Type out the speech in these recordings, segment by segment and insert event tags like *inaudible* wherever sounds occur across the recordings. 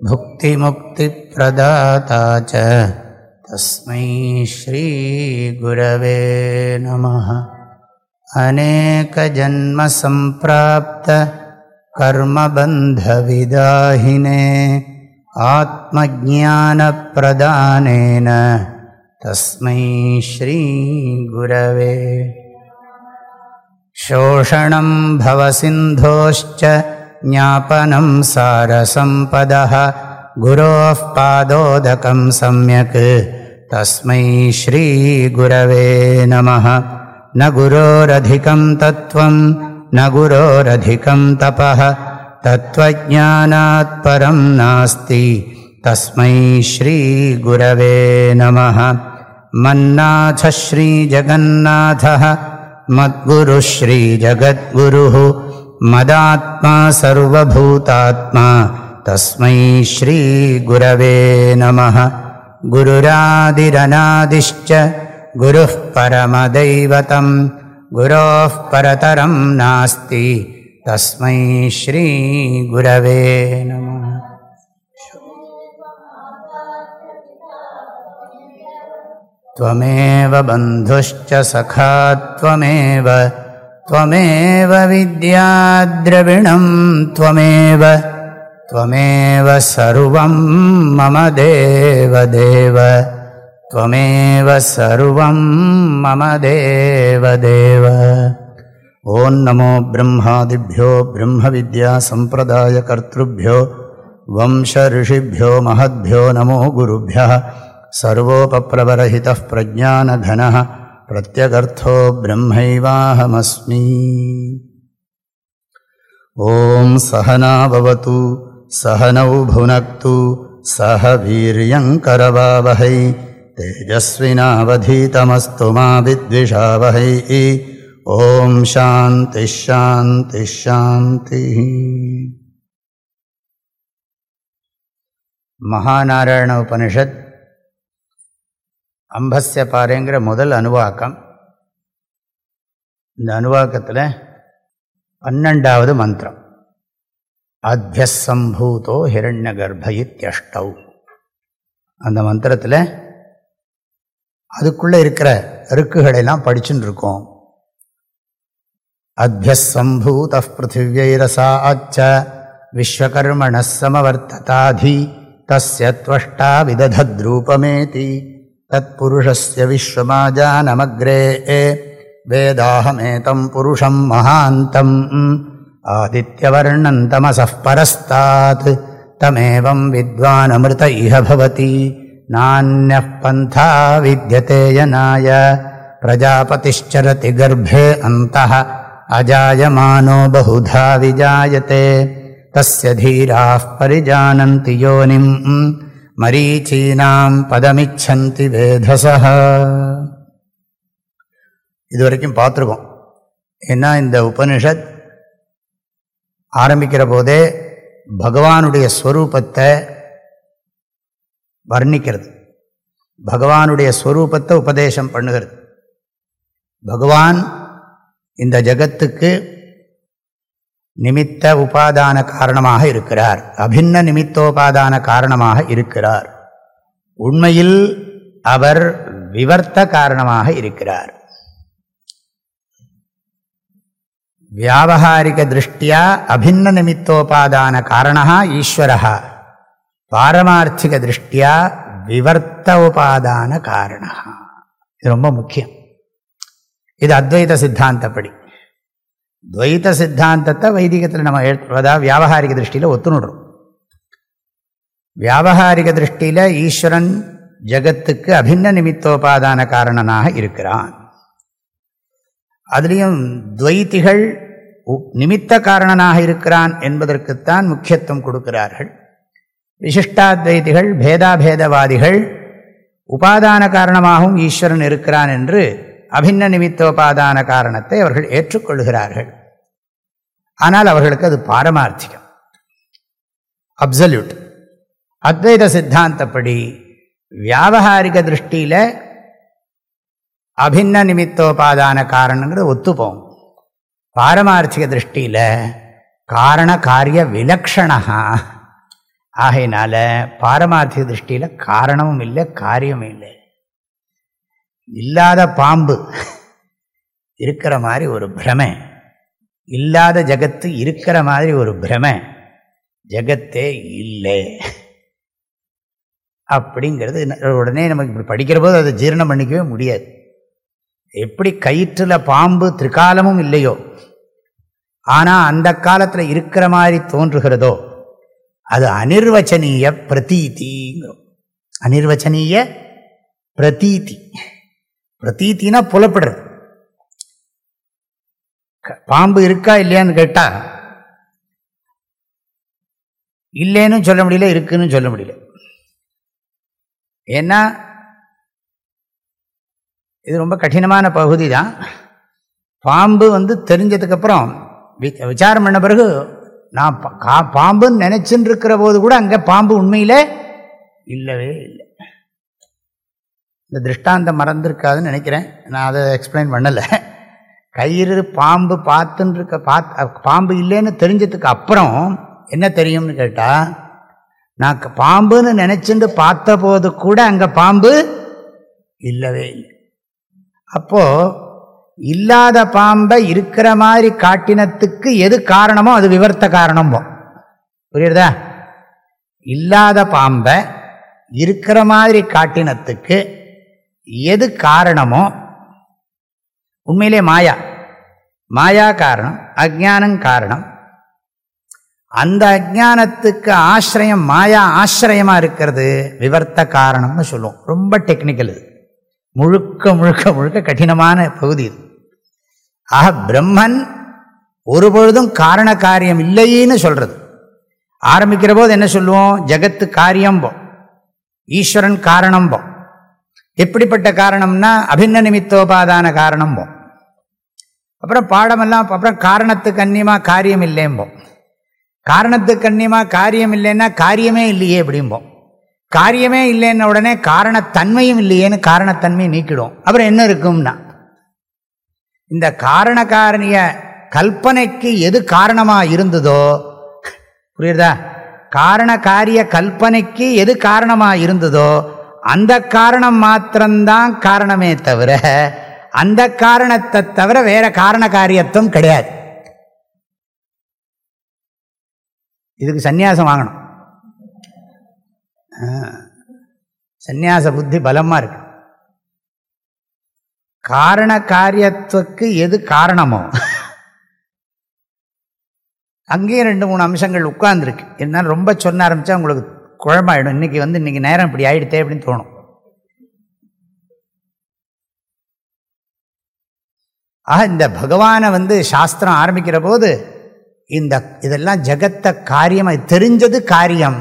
भुक्तिमुक्तिप्रदाता च तस्मै श्रीगुरवे नमः। अनेकजन्मसम्प्राप्त कर्मबन्धविदाहिने आत्मज्ञानप्रदानेन तस्मै श्रीगुरवे। शोषणं भवसिन्धोश्च ज्ञापनं सारसम्पदः गुरोः पादोदकं सम्यक्। तस्मै श्रीगुरवे नमः। न गुरोरधिकं तत्त्वं न गुरोरधिकं तपः तत्त्वज्ञानात् परं नास्ति। तस्मै श्रीगुरवे नमः। मन्नाथ श्रीजगन्नाथः मद्गुरुः श्रीजगद्गुरुः मदात्मा सर्वभूतात्मा। तस्मै श्रीगुरवे नमः। गुरुरादिरनादिश्च गुरुः परमदैवतं गुरोः परतरं नास्ति। तस्मै श्रीगुरवे त्वमेव बन्धुश्च सखा त्वमेव त्वमेव विद्याद्रविणं त्वमेव त्वमेव सर्वं मम देवदेव त्वमेव सर्वं मम देवदेव। ॐ नमो ब्रह्मादिभ्यो ब्रह्मविद्यासम्प्रदायकर्तृभ्यो वंशऋषिभ्यो महद्भ्यो नमो गुरुभ्यः सर्वोपप्लवरहितः प्रज्ञानघनः प्रत्यगर्थो ब्रह्मैवाहमस्मि। ॐ सहनावतु सहनौ भुनक्तु सह वीर्यङ्करवावहै तेजस्विनावधीतमस्तु मा विद्विषावहै ॐ शान्तिश्शान्तिश्शान्तिः மகாநாராயண உபனிஷத் அம்பஸ்ய பாறைங்கிற முதல் அணுவாக்கம் இந்த அணுவாக்கத்தில் பன்னெண்டாவது மந்திரம் அத்தியசம்பூதோ ஹிரண்ய கர்ப்ப இத்தியஷ்டவ் அந்த மந்திரத்தில் அதுக்குள்ளே இருக்கிற ருக்குகளெல்லாம் படிச்சுன்னு இருக்கோம். அத்தியசம்பூத பிருத்திவியரசா அச்ச விஸ்வகர்மண சமவர்த்ததாதி தஸ்ய துவஷ்டா விததத்ரூபமேதி தத்புருஷஸ்ய விஸ்வமாஜானமக்ரே வேதாஹமேதம் புருஷம் மகாந்தம் ஆதித்யவர்ணன் தமசப் பரஸ்தாத் தமேவம் வித்வான் அமிர்த இஹ नान्यः पन्था विद्यते यनाय प्रजापतिश्चरति गर्भे अन्तः अजायमानो बहुधा विजायते तस्य धीराः परिजानन्ति योनिम् மரீச்சீனாம் பதமிச்சந்தி வேதசா இது வரைக்கும் பார்த்துருக்கோம் ஏன்னா இந்த உபனிஷத் ஆரம்பிக்கிற போதே பகவானுடைய ஸ்வரூபத்தை வர்ணிக்கிறது. பகவானுடைய ஸ்வரூபத்தை உபதேசம் பண்ணுகிறது. பகவான் இந்த ஜகத்துக்கு நிமித்த உபாதான காரணமாக இருக்கிறார். அபின்ன நிமித்தோபாதான காரணமாக இருக்கிறார். உண்மையில் அவர் விவர்த்த காரணமாக இருக்கிறார். வியாபகாரிக திருஷ்டியா அபின்ன நிமித்தோபாதான காரணா ஈஸ்வரகா பாரமார்த்திக திருஷ்டியா விவர்த்த உபாதான காரணா. இது ரொம்ப முக்கியம். இது அத்வைத சித்தாந்தப்படி. துவைத சித்தாந்தத்தை வைதிகத்தில் நம்ம அதாவது வியாபகாரிக திருஷ்டியில் ஒத்துணுடுறோம் வியாபகாரிக திருஷ்டியில் ஈஸ்வரன் ஜகத்துக்கு அபின்ன நிமித்தோபாதான காரணனாக இருக்கிறான். அதுலேயும் துவைத்திகள் நிமித்த காரணனாக இருக்கிறான் என்பதற்குத்தான் முக்கியத்துவம் கொடுக்கிறார்கள். விசிஷ்டாத்வைதிகள் பேதாபேதவாதிகள் உபாதான காரணமாகவும் ஈஸ்வரன் இருக்கிறான் என்று அபின்ன நிமித்தோபாதான காரணத்தை அவர்கள் ஏற்றுக்கொள்கிறார்கள். ஆனால் அவர்களுக்கு அது பாரமார்த்திகம். அப்சல்யூட் அத்வைத சித்தாந்தப்படி வியாபகாரிக திருஷ்டியில் அபின்ன நிமித்தோபாதான காரணங்கிறது ஒத்துப்போம். பாரமார்த்திக திருஷ்டியில் காரண காரிய விலக்ஷணா ஆகையினால பாரமார்த்திக திருஷ்டியில் காரணமும் இல்லை காரியமும் இல்லை. இல்லாத பாம்பு இருக்கிற மாதிரி ஒரு பிரமை. இல்லாத ஜகத்து இருக்கிற மாதிரி ஒரு பிரமை. ஜகத்தே இல்லை. அப்படிங்கிறது உடனே நமக்கு இப்படி படிக்கிற போது அதை ஜீரணம் பண்ணிக்கவே முடியாது. எப்படி கயிற்றில் பாம்பு திரிகாலமும் இல்லையோ ஆனால் அந்த காலத்தில் இருக்கிற மாதிரி தோன்றுகிறதோ அது அனிர்வச்சனீய பிரதீதிங்கிறோம் அனிர்வச்சனீய பிரதீதி. பிரதீத்தினா புலப்படுறது. பாம்பு இருக்கா இல்லையான்னு கேட்டா இல்லைன்னு சொல்ல முடியல இருக்குன்னு சொல்ல முடியல. ஏன்னா இது ரொம்ப கடினமான பகுதி தான் பாம்பு வந்து தெரிஞ்சதுக்கப்புறம் விசாரம் பண்ண பிறகு நான் கா பாம்புன்னு நினச்சின்னு இருக்கிற போது கூட அங்கே பாம்பு உண்மையில் இல்லவே இல்லை. இந்த திருஷ்டாந்தம் மறந்துருக்காதுன்னு நினைக்கிறேன். நான் அதை எக்ஸ்பிளைன் பண்ணலை. கயிறு பாம்பு பார்த்துன்னு இருக்க பார்த்து பாம்பு இல்லைன்னு தெரிஞ்சதுக்கு அப்புறம் என்ன தெரியும்னு கேட்டால் நான் பாம்புன்னு நினச்சிட்டு பார்த்த போது கூட அங்கே பாம்பு இல்லவே இல்லை. அப்போது இல்லாத பாம்பை இருக்கிற மாதிரி காட்டினத்துக்கு எது காரணமோ அது விவர்த்த காரணமோ. புரியுறதா? இல்லாத பாம்பை இருக்கிற மாதிரி காட்டினத்துக்கு எது காரணமோ உண்மையிலே மாயா. மாயா காரணம் அஜானம் காரணம். அந்த அஜானத்துக்கு ஆசிரியம் மாயா ஆசிரியமாக இருக்கிறது விவர்த்த காரணம்னு சொல்லுவோம். ரொம்ப டெக்னிக்கல் இது. முழுக்க முழுக்க முழுக்க கடினமான பகுதி இது. ஆக பிரம்மன் ஒரு பொழுதும் காரண காரியம் இல்லைன்னு சொல்கிறது ஆரம்பிக்கிற போது என்ன சொல்லுவோம்? ஜகத்து காரியம் ஈஸ்வரன் காரணம் எப்படிப்பட்ட காரணம்னா அபின்ன நிமித்தோபாதான காரணம் அப்புறம் பாடமெல்லாம் அப்புறம் காரணத்துக்கு அந்நியமாக காரியம் இல்லைம்போம் காரணத்துக்கு அந்நியமாக காரியம் இல்லைன்னா காரியமே இல்லையே அப்படிம்போம் காரியமே இல்லைன்ன உடனே காரணத்தன்மையும் இல்லையேன்னு காரணத்தன்மையை நீக்கிடும். அப்புறம் என்ன இருக்கும்னா இந்த காரணக்காரணிய கல்பனைக்கு எது காரணமாக இருந்ததோ புரியுதா காரண காரிய கல்பனைக்கு எது காரணமாக இருந்ததோ அந்த காரணம் மாத்திரம்தான் காரணமே தவிர அந்த காரணத்தை தவிர வேற காரண காரியத்துவம் கிடையாது. இதுக்கு சந்நியாசம் வாங்கணும். சந்நியாச புத்தி பலமாக இருக்கு. காரண காரியத்துக்கு எது காரணமோ? அங்கேயும் ரெண்டு மூணு அம்சங்கள் உட்கார்ந்துருக்கு. என்ன ரொம்ப சொன்ன ஆரம்பித்தா உங்களுக்கு குழம்பாயிடும் இன்றைக்கி வந்து இன்றைக்கி நேரம் இப்படி ஆகிடுதே அப்படின்னு தோணும். ஆக இந்த பகவானை வந்து சாஸ்திரம் ஆரம்பிக்கிற போது இந்த இதெல்லாம் ஜெகத்தை காரியம் தெரிஞ்சது காரியம்.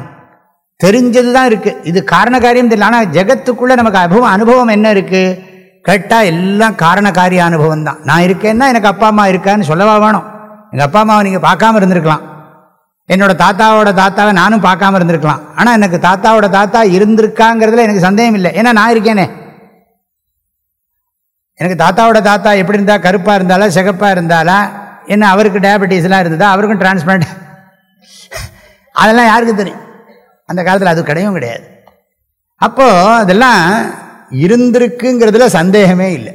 தெரிஞ்சது தான் இருக்குது இது காரண காரியம் தெரியல. ஆனால் ஜெகத்துக்குள்ளே நமக்கு அனுபவம் அனுபவம் என்ன இருக்குது கேட்டால் எல்லாம் காரண காரிய அனுபவம் தான் நான் இருக்கேன்னா எனக்கு அப்பா அம்மா இருக்கான்னு சொல்லவா வேணும். எங்கள் அப்பா அம்மாவை நீங்கள் பார்க்காம இருந்திருக்கலாம். என்னோட தாத்தாவோட தாத்தாவை நானும் பார்க்காம இருந்திருக்கலாம். ஆனால் எனக்கு தாத்தாவோட தாத்தா இருந்திருக்காங்கிறதுல எனக்கு சந்தேகம் இல்லை. ஏன்னா நான் இருக்கேனே. எனக்கு தாத்தாவோட தாத்தா எப்படி இருந்தால் கருப்பாக இருந்தாலா சிகப்பாக இருந்தாலா என்ன அவருக்கு டயபெட்டிஸ்லாம் இருந்ததா அவருக்கும் டிரான்ஸ்பிளான்ட் அதெல்லாம் யாருக்கு தெரியும். அந்த காலத்தில் அது கிடையவும் கிடையாது. அப்போது அதெல்லாம் இருந்திருக்குங்கிறதுல சந்தேகமே இல்லை.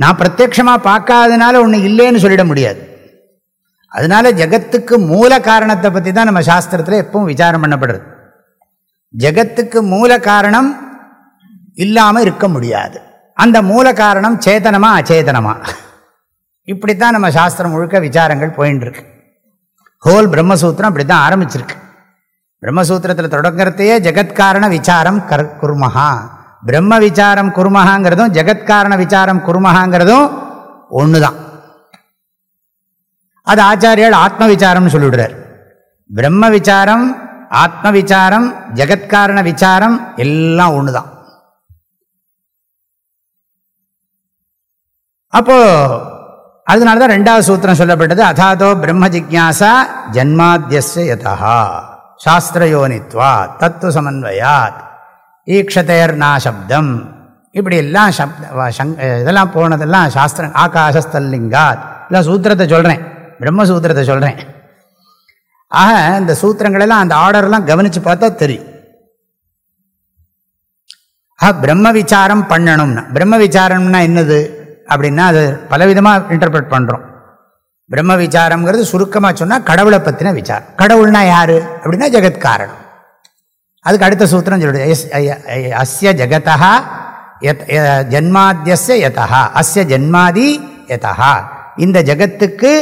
நான் பிரத்யக்ஷமாக பார்க்காதனால ஒன்று இல்லைன்னு சொல்லிட முடியாது. அதனால ஜகத்துக்கு மூல காரணத்தை பற்றி தான் நம்ம சாஸ்திரத்தில் எப்பவும் விசாரம் பண்ணப்படுறது. ஜகத்துக்கு மூல காரணம் இல்லாமல் இருக்க முடியாது. அந்த மூல காரணம் சேதனமா அச்சேதனமா? இப்படித்தான் நம்ம சாஸ்திரம் முழுக்க விசாரங்கள் போயின்னு இருக்கு ஹோல் பிரம்மசூத்திரம் அப்படி தான் ஆரம்பிச்சிருக்கு. பிரம்மசூத்திரத்தில் தொடங்கிறதையே ஜெகத்காரண விசாரம் கர் குருமஹா. பிரம்ம விசாரம் குருமஹாங்கிறதும் ஜெகத்காரண விசாரம் குருமஹாங்கிறதும் ஒன்று தான் அது ஆச்சாரியால் ஆத்ம விசாரம்னு சொல்லிவிடுறார். பிரம்ம விசாரம் ஆத்ம விசாரம் ஜெகத்காரண விசாரம் எல்லாம் ஒன்று தான் அப்போ அதனால தான் ரெண்டாவது சூத்திரம் சொல்லப்பட்டது அதாதோ பிரம்ம ஜிக்யாசா ஜன்மாத்தியஸ்ய யதா சாஸ்திரயோனித்வா தத்துவ சமன்வயாத் ஈக்ஷதேர் நாசப்தம் இப்படி எல்லாம் சப்த இதெல்லாம் போனதெல்லாம் சாஸ்திரம் ஆகாசஸ்தல்லிங்காத். இல்லை சூத்திரத்தை சொல்கிறேன் பிரம்மசூத்திரத்தை சொல்கிறேன் ஆக இந்த சூத்திரங்களெல்லாம் அந்த ஆர்டர்லாம் கவனித்து பார்த்தா தெரியும். ஆ பிரம்ம விசாரம் பண்ணணும்னா பிரம்ம விசாரம்னா என்னது? அப்படின்னா அது பலவிதமாக இன்டர்பிரட் பண்ணுறோம் பிரம்ம விசாரம்ங்கிறது சுருக்கமாக சொன்னால் கடவுளை பற்றின விசாரம். கடவுள்னா யார்? அப்படின்னா ஜெகத்காரணம். அதுக்கு அடுத்த சூத்திரம் சொல்லுது அஸ்ய ஜெகதா எத் ஜன்மாத்தியஸ்ய யதா அஸ்ய ஜன்மாதி யதா இந்த ஜெகத்துக்கு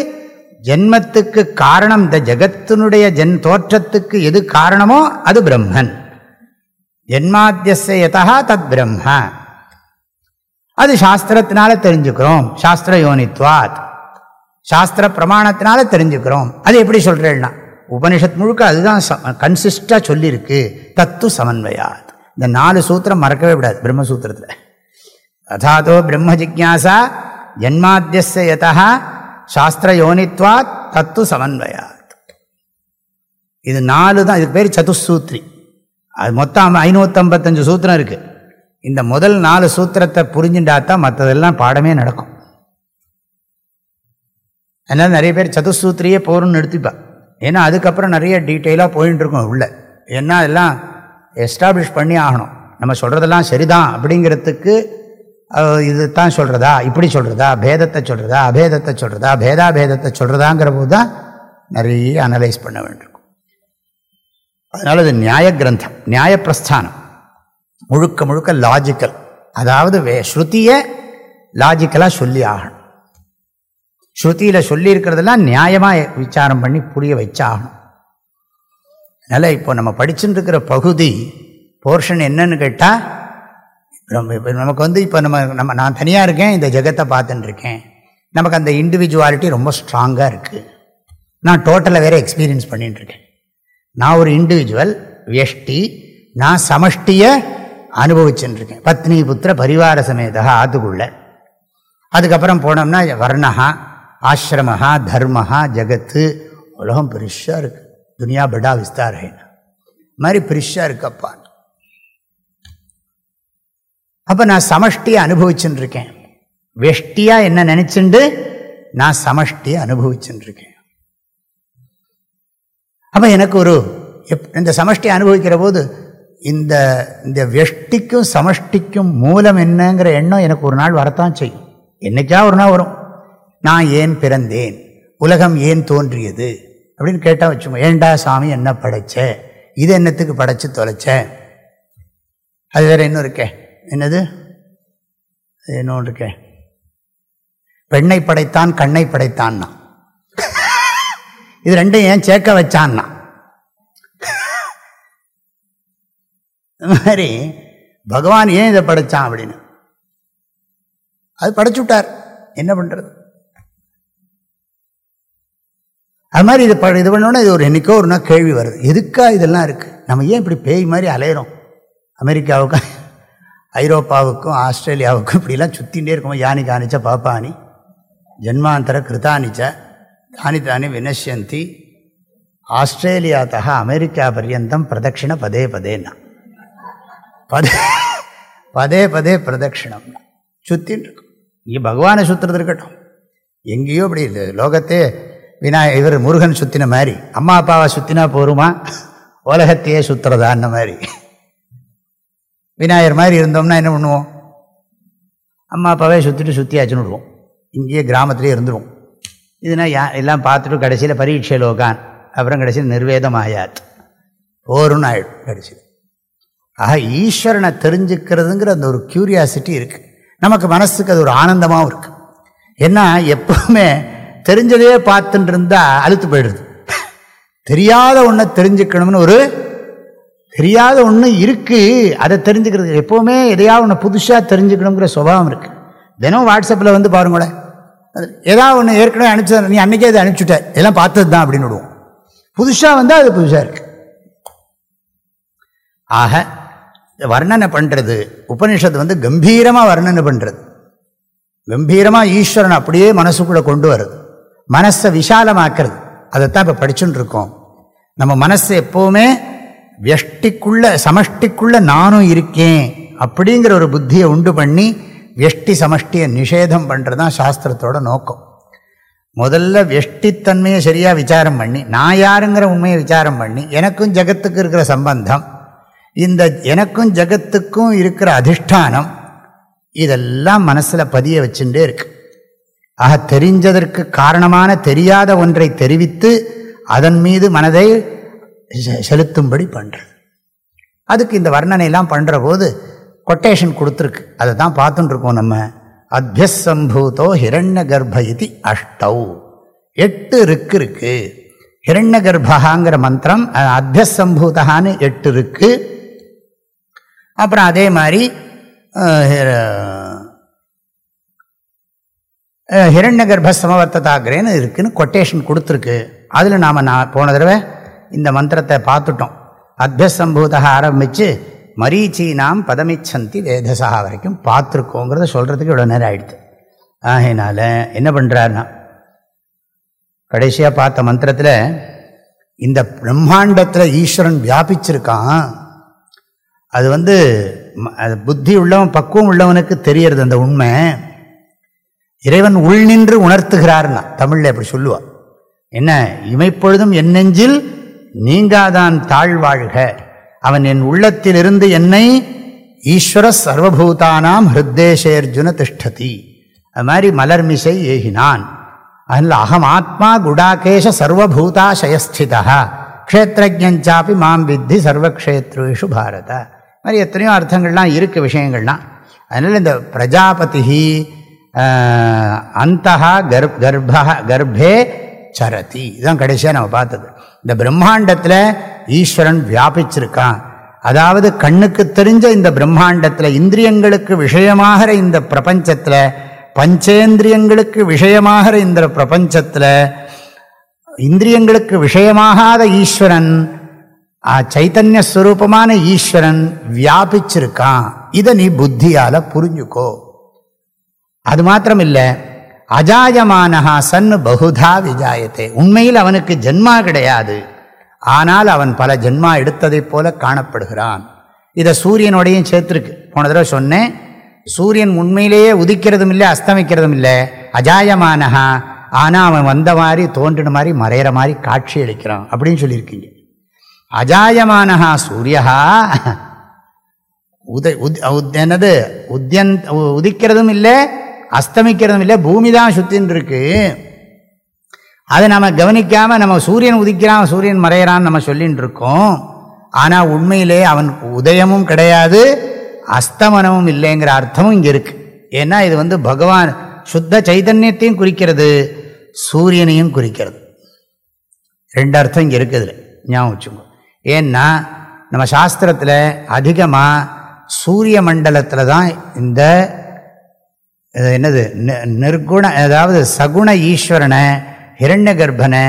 ஜென்மத்துக்கு காரணம் இந்த ஜெகத்தினுடைய ஜென் தோற்றத்துக்கு எது காரணமோ அது பிரம்மன். ஜென்மாத்தியஸ்ய யதா தத் பிரம்ம. அது சாஸ்திரத்தினால தெரிஞ்சுக்கிறோம். சாஸ்திர யோனித்வாத். சாஸ்திர பிரமாணத்தினால தெரிஞ்சுக்கிறோம். அது எப்படி சொல்கிறேன்னா உபனிஷத் முழுக்க அதுதான் கன்சிஸ்டாக சொல்லியிருக்கு தத்து சமன்வயா இந்த நாலு சூத்திரம் மறக்கவே விடாது பிரம்மசூத்திரத்தில். அதாதோ பிரம்ம ஜிக்யாசா ஜன்மாத்தியஸ்ய யதா சாஸ்திர யோனித்வா தத்து சமன்வயா இது நாலு தான் இதுக்கு பேர் சதுசூத்ரி. அது மொத்தம் ஐநூற்றம்பத்தஞ்சு சூத்திரம் இருக்குது இந்த முதல் நாலு சூத்திரத்தை புரிஞ்சுட்டா தான் மற்றதெல்லாம் பாடமே நடக்கும். அதனால் நிறைய பேர் சதுசூத்திரியே போகணும்னு எடுத்துப்பா. ஏன்னா அதுக்கப்புறம் நிறைய டீட்டெயிலாக போயின்னு இருக்கும் உள்ளே. ஏன்னா அதெல்லாம் எஸ்டாப்ளிஷ் பண்ணி ஆகணும். நம்ம சொல்கிறதெல்லாம் சரிதான் அப்படிங்கிறதுக்கு இது தான் சொல்கிறதா இப்படி சொல்கிறதா பேதத்தை சொல்கிறதா அபேதத்தை சொல்கிறதா பேதா பேதத்தை சொல்கிறதாங்கிற போது தான் நிறைய அனலைஸ் பண்ண வேண்டியிருக்கும். அதனால் அது நியாய கிரந்தம் நியாயப்பிரஸ்தானம் முழுக்க முழுக்க லாஜிக்கல் அதாவது வே ஸ்ருதியை லாஜிக்கலாக சொல்லி ஆகணும். ஸ்ருதியில் சொல்லியிருக்கிறதெல்லாம் நியாயமாக விசாரம் பண்ணி புரிய வச்சாகணும். அதனால் இப்போ நம்ம படிச்சுட்டு இருக்கிற பகுதி போர்ஷன் என்னன்னு கேட்டால் இப்போ நமக்கு வந்து இப்போ நம்ம நம்ம நான் தனியாக இருக்கேன் இந்த ஜெகத்தை பார்த்துட்டுருக்கேன். நமக்கு அந்த இண்டிவிஜுவாலிட்டி ரொம்ப ஸ்ட்ராங்காக இருக்குது நான் டோட்டலாக வேறு எக்ஸ்பீரியன்ஸ் பண்ணிட்டுருக்கேன். நான் ஒரு இண்டிவிஜுவல் வியஷ்டி நான் சமஷ்டியை அனுபவிச்சுட்டுருக்கேன். பத்னி புத்திர பரிவார சமேதா ஆத்துக்குள்ள அதுக்கப்புறம் போனோம்னா வர்ணகா ஆசிரமஹா தர்மஹா ஜகத்து உலகம் பெருஷாக இருக்குது துனியா படா விஸ்தாரேன மாதிரி பெருஷாக இருக்கப்பா. அப்போ நான் சமஷ்டியை அனுபவிச்சுட்டு இருக்கேன் வெஷ்டியாக என்ன நினச்சிண்டு? நான் சமஷ்டியை அனுபவிச்சுட்டு இருக்கேன் அப்போ எனக்கு ஒரு எப் இந்த சமஷ்டியை அனுபவிக்கிற போது இந்த இந்த வெஷ்டிக்கும் சமஷ்டிக்கும் மூலம் என்னங்கிற எண்ணம் எனக்கு ஒரு நாள் வரத்தான் செய்யும். என்னைக்கா ஒரு நாள் வரும்? நான் ஏன் பிறந்தேன்? உலகம் ஏன் தோன்றியது? அப்படின்னு கேட்டால் வச்சுக்கோ ஏண்டா சாமி என்ன படைச்ச? இது என்னத்துக்கு படைச்சு தொலைச்ச? அது வேற இன்னும் இருக்கே என்னது? இன்னொன்று இருக்கே பெண்ணை படைத்தான் கண்ணை படைத்தான்னா. இது ரெண்டும் ஏன் சேர்க்க வச்சான்னா? இந்த மாதிரி பகவான் ஏன் இதை படைச்சான் அப்படின்னு? அது படைச்சு விட்டார். என்ன பண்ணுறது அது மாதிரி இது ப இது பண்ணோன்னா இது ஒரு என்றைக்கோ ஒரு நாள் கேள்வி வருது. எதுக்கா இதெல்லாம் இருக்குது நம்ம ஏன் இப்படி பேய் மாதிரி அலையிறோம்? அமெரிக்காவுக்கும் ஐரோப்பாவுக்கும் ஆஸ்திரேலியாவுக்கும் இப்படிலாம் சுற்றிகிட்டே இருக்கோம்? யானி காணிச்ச பாப்பானி ஜென்மாந்தர கிருதானிச்ச தானி தானி வினஷ்யந்தி. ஆஸ்திரேலியாத்தக அமெரிக்கா பர்யந்தம் பிரதட்சிண பதே பதேன்னா. பதே பதே பதே பிரதட்சிணம். சுத்தின்னு இருக்கும். இங்கே பகவானை சுற்றுறது இருக்கட்டும். எங்கேயோ அப்படி இல்லை லோகத்தே விநாய இவர் முருகன் சுற்றின மாதிரி. அம்மா அப்பாவை சுற்றினா போருமா? உலகத்தையே சுற்றுறதா அந்த மாதிரி. விநாயகர் மாதிரி இருந்தோம்னா என்ன பண்ணுவோம்? அம்மா அப்பாவே சுற்றிட்டு சுற்றியாச்சுன்னு விடுவோம். இங்கேயே கிராமத்துலேயே இருந்துருவோம். இதுனா யா எல்லாம் பார்த்துட்டு கடைசியில் பரீட்சை லோகான் அப்புறம் கடைசியில் நிர்வேதம் ஆயாத். போருன்னு ஆயிடும் கடைசியில். ஆக ஈஸ்வரனை தெரிஞ்சுக்கிறதுங்கிற அந்த ஒரு க்யூரியாசிட்டி இருக்குது நமக்கு மனசுக்கு அது ஒரு ஆனந்தமாகவும் இருக்குது ஏன்னா எப்பவுமே தெரிஞ்சதே பார்த்துட்டு இருந்தால் அழுத்து போயிடுது. தெரியாத ஒன்றை தெரிஞ்சுக்கணும்னு ஒரு தெரியாத ஒன்று இருக்குது அதை தெரிஞ்சுக்கிறது எப்போவுமே எதையாவது ஒன்று புதுசாக தெரிஞ்சுக்கணுங்கிற சுபாவம் இருக்குது தினம் வாட்ஸ்அப்பில் வந்து பாருங்களேன். ஏதாவது ஒன்று ஏற்கனவே அனுப்பிச்சு நீ அன்றைக்கே அதை அனுப்பிச்சுட்ட எல்லாம் பார்த்தது தான் அப்படின்னு விடுவோம். புதுசாக வந்தால் அது புதுசாக இருக்குது ஆக வர்ணனை பண்ணுறது உபனிஷத்து வந்து கம்பீரமாக வர்ணனை பண்ணுறது கம்பீரமாக ஈஸ்வரன் அப்படியே மனசுக்குள்ளே கொண்டு வருது மனசை விஷாலமாக்குறது. அதைத்தான் இப்போ படிச்சுட்டு இருக்கோம் நம்ம மனசு எப்போவுமே வெஷ்டிக்குள்ள சமஷ்டிக்குள்ள நானும் இருக்கேன் அப்படிங்கிற ஒரு புத்தியை உண்டு பண்ணி வெஷ்டி சமஷ்டியை நிஷேதம் பண்ணுறது தான் சாஸ்திரத்தோட நோக்கம். முதல்ல வெஷ்டித்தன்மையை சரியாக விசாரம் பண்ணி நான் யாருங்கிற உண்மையை விசாரம் பண்ணி எனக்கும் ஜகத்துக்கு இருக்கிற சம்பந்தம் இந்த எனக்கும் ஜகத்துக்கும் இருக்கிற அதிஷ்டானம் இதெல்லாம் மனசில் பதிய வச்சுட்டே இருக்குது ஆக தெரிஞ்சதற்கு காரணமான தெரியாத ஒன்றை தெரிவித்து அதன் மீது மனதை செலுத்தும்படி பண்ணுறது அதுக்கு இந்த வர்ணனைலாம் பண்ணுற போது கொட்டேஷன் கொடுத்துருக்கு. அதை தான் பார்த்துட்டுருக்கோம் நம்ம. அத்தியசம்பூதோ ஹிரண்ய கர்ப்ப இது அஷ்டௌ. எட்டு ருக்கு இருக்கு. ஹிரண்ய கர்ப்பகாங்கிற மந்திரம் அத்தியசம்பூதகான்னு எட்டு இருக்கு. அப்புறம் அதே மாதிரி ஹிரண்ய கர்ப்ப இருக்குதுன்னு கொட்டேஷன் கொடுத்துருக்கு. அதில் நாம் நான் போன தடவை இந்த மந்திரத்தை பார்த்துட்டோம். அத்தியசம்பூதா ஆரம்பித்து மரீச்சீனாம் பதமிச்சந்தி வேதசா வரைக்கும் பார்த்துருக்கோங்கிறத சொல்கிறதுக்கு இவ்வளோ நேரம் ஆயிடுது ஆகையினால் என்ன பண்ணுறாருன்னா கடைசியாக பார்த்த மந்திரத்தில் இந்த பிரம்மாண்டத்தில் ஈஸ்வரன் வியாபிச்சிருக்கான். அது வந்து அது புத்தி உள்ளவன் பக்குவம் உள்ளவனுக்கு தெரியறது அந்த உண்மை. இறைவன் உள் நின்று உணர்த்துகிறார்னா தமிழில் அப்படி சொல்லுவாள் என்ன இமைப்பொழுதும் என் நெஞ்சில் நீங்காதான் தாழ்வாழ்க அவன் என் உள்ளத்திலிருந்து என்னை ஈஸ்வர சர்வபூதானாம் ஹிருத்தேஷேர்ஜுன திஷ்டதி. அது மாதிரி மலர்மிசை ஏகினான். அதில் அகம் ஆத்மா குடாகேஷ சர்வபூதாசயஸ்திதா. க்ஷேத்திரஜாப்பி மாம் வித்தி சர்வக்ஷேத்ரேஷு பாரத. மாதிரி எத்தனையோ அர்த்தங்கள்லாம் இருக்குது விஷயங்கள்லாம். அதனால் இந்த பிரஜாபதி அந்த கர்ப் கர்ப்ப கர்ப்பே சரதி. இதுதான் கடைசியாக நம்ம பார்த்தது. இந்த பிரம்மாண்டத்தில் ஈஸ்வரன் வியாபிச்சிருக்கான். அதாவது கண்ணுக்கு தெரிஞ்ச இந்த பிரம்மாண்டத்தில் இந்திரியங்களுக்கு விஷயமாகிற இந்த பிரபஞ்சத்தில் பஞ்சேந்திரியங்களுக்கு விஷயமாகிற இந்த பிரபஞ்சத்தில் இந்திரியங்களுக்கு விஷயமாகாத ஈஸ்வரன் சைத்தன்ய ஸ்வரூபமான ஈஸ்வரன் வியாபிச்சிருக்கான். இதை நீ புத்தியால் புரிஞ்சுக்கோ. அது மாத்திரம் இல்லை அஜாயமானஹா சன் பகுதா விஜாயத்தே. உண்மையில் அவனுக்கு ஜென்மா கிடையாது. ஆனால் அவன் பல ஜென்மா எடுத்ததைப் போல காணப்படுகிறான். இதை சூரியனோடையும் சேர்த்துருக்கு. போன தடவை சொன்னேன் சூரியன் உண்மையிலேயே உதிக்கிறதும் இல்லை அஸ்தமிக்கிறதும் இல்லை அஜாயமானஹா ஆனால் அவன் வந்த மாதிரி தோன்றின மாதிரி மறையிற மாதிரி காட்சி அளிக்கிறான். அப்படின்னு சொல்லியிருக்கீங்க. அஜாயமானஹா சூரியஹா உத உத் என்னது உத்யன் உதிக்கிறதும் இல்லை அஸ்தமிக்கிறதும் இல்லை பூமி தான் சுத்தின்னு இருக்கு அதை நம்ம கவனிக்காமல் நம்ம சூரியன் உதிக்கிறான் சூரியன் மறையிறான்னு நம்ம சொல்லின்னு இருக்கோம் ஆனால் உண்மையிலே அவன் உதயமும் கிடையாது அஸ்தமனமும் இல்லைங்கிற அர்த்தமும் இங்கே இருக்குது ஏன்னா இது வந்து பகவான் சுத்த சைதன்யத்தையும் குறிக்கிறது சூரியனையும் குறிக்கிறது. ரெண்டு அர்த்தம் இங்கே இருக்குது ஞாபகம் வச்சுக்கோ. ஏன்னா நம்ம சாஸ்திரத்தில் அதிகமாக சூரிய மண்டலத்தில் தான் இந்த என்னது? நிர்குண அதாவது சகுண ஈஸ்வரனை ஹிரண்ய கர்ப்பனை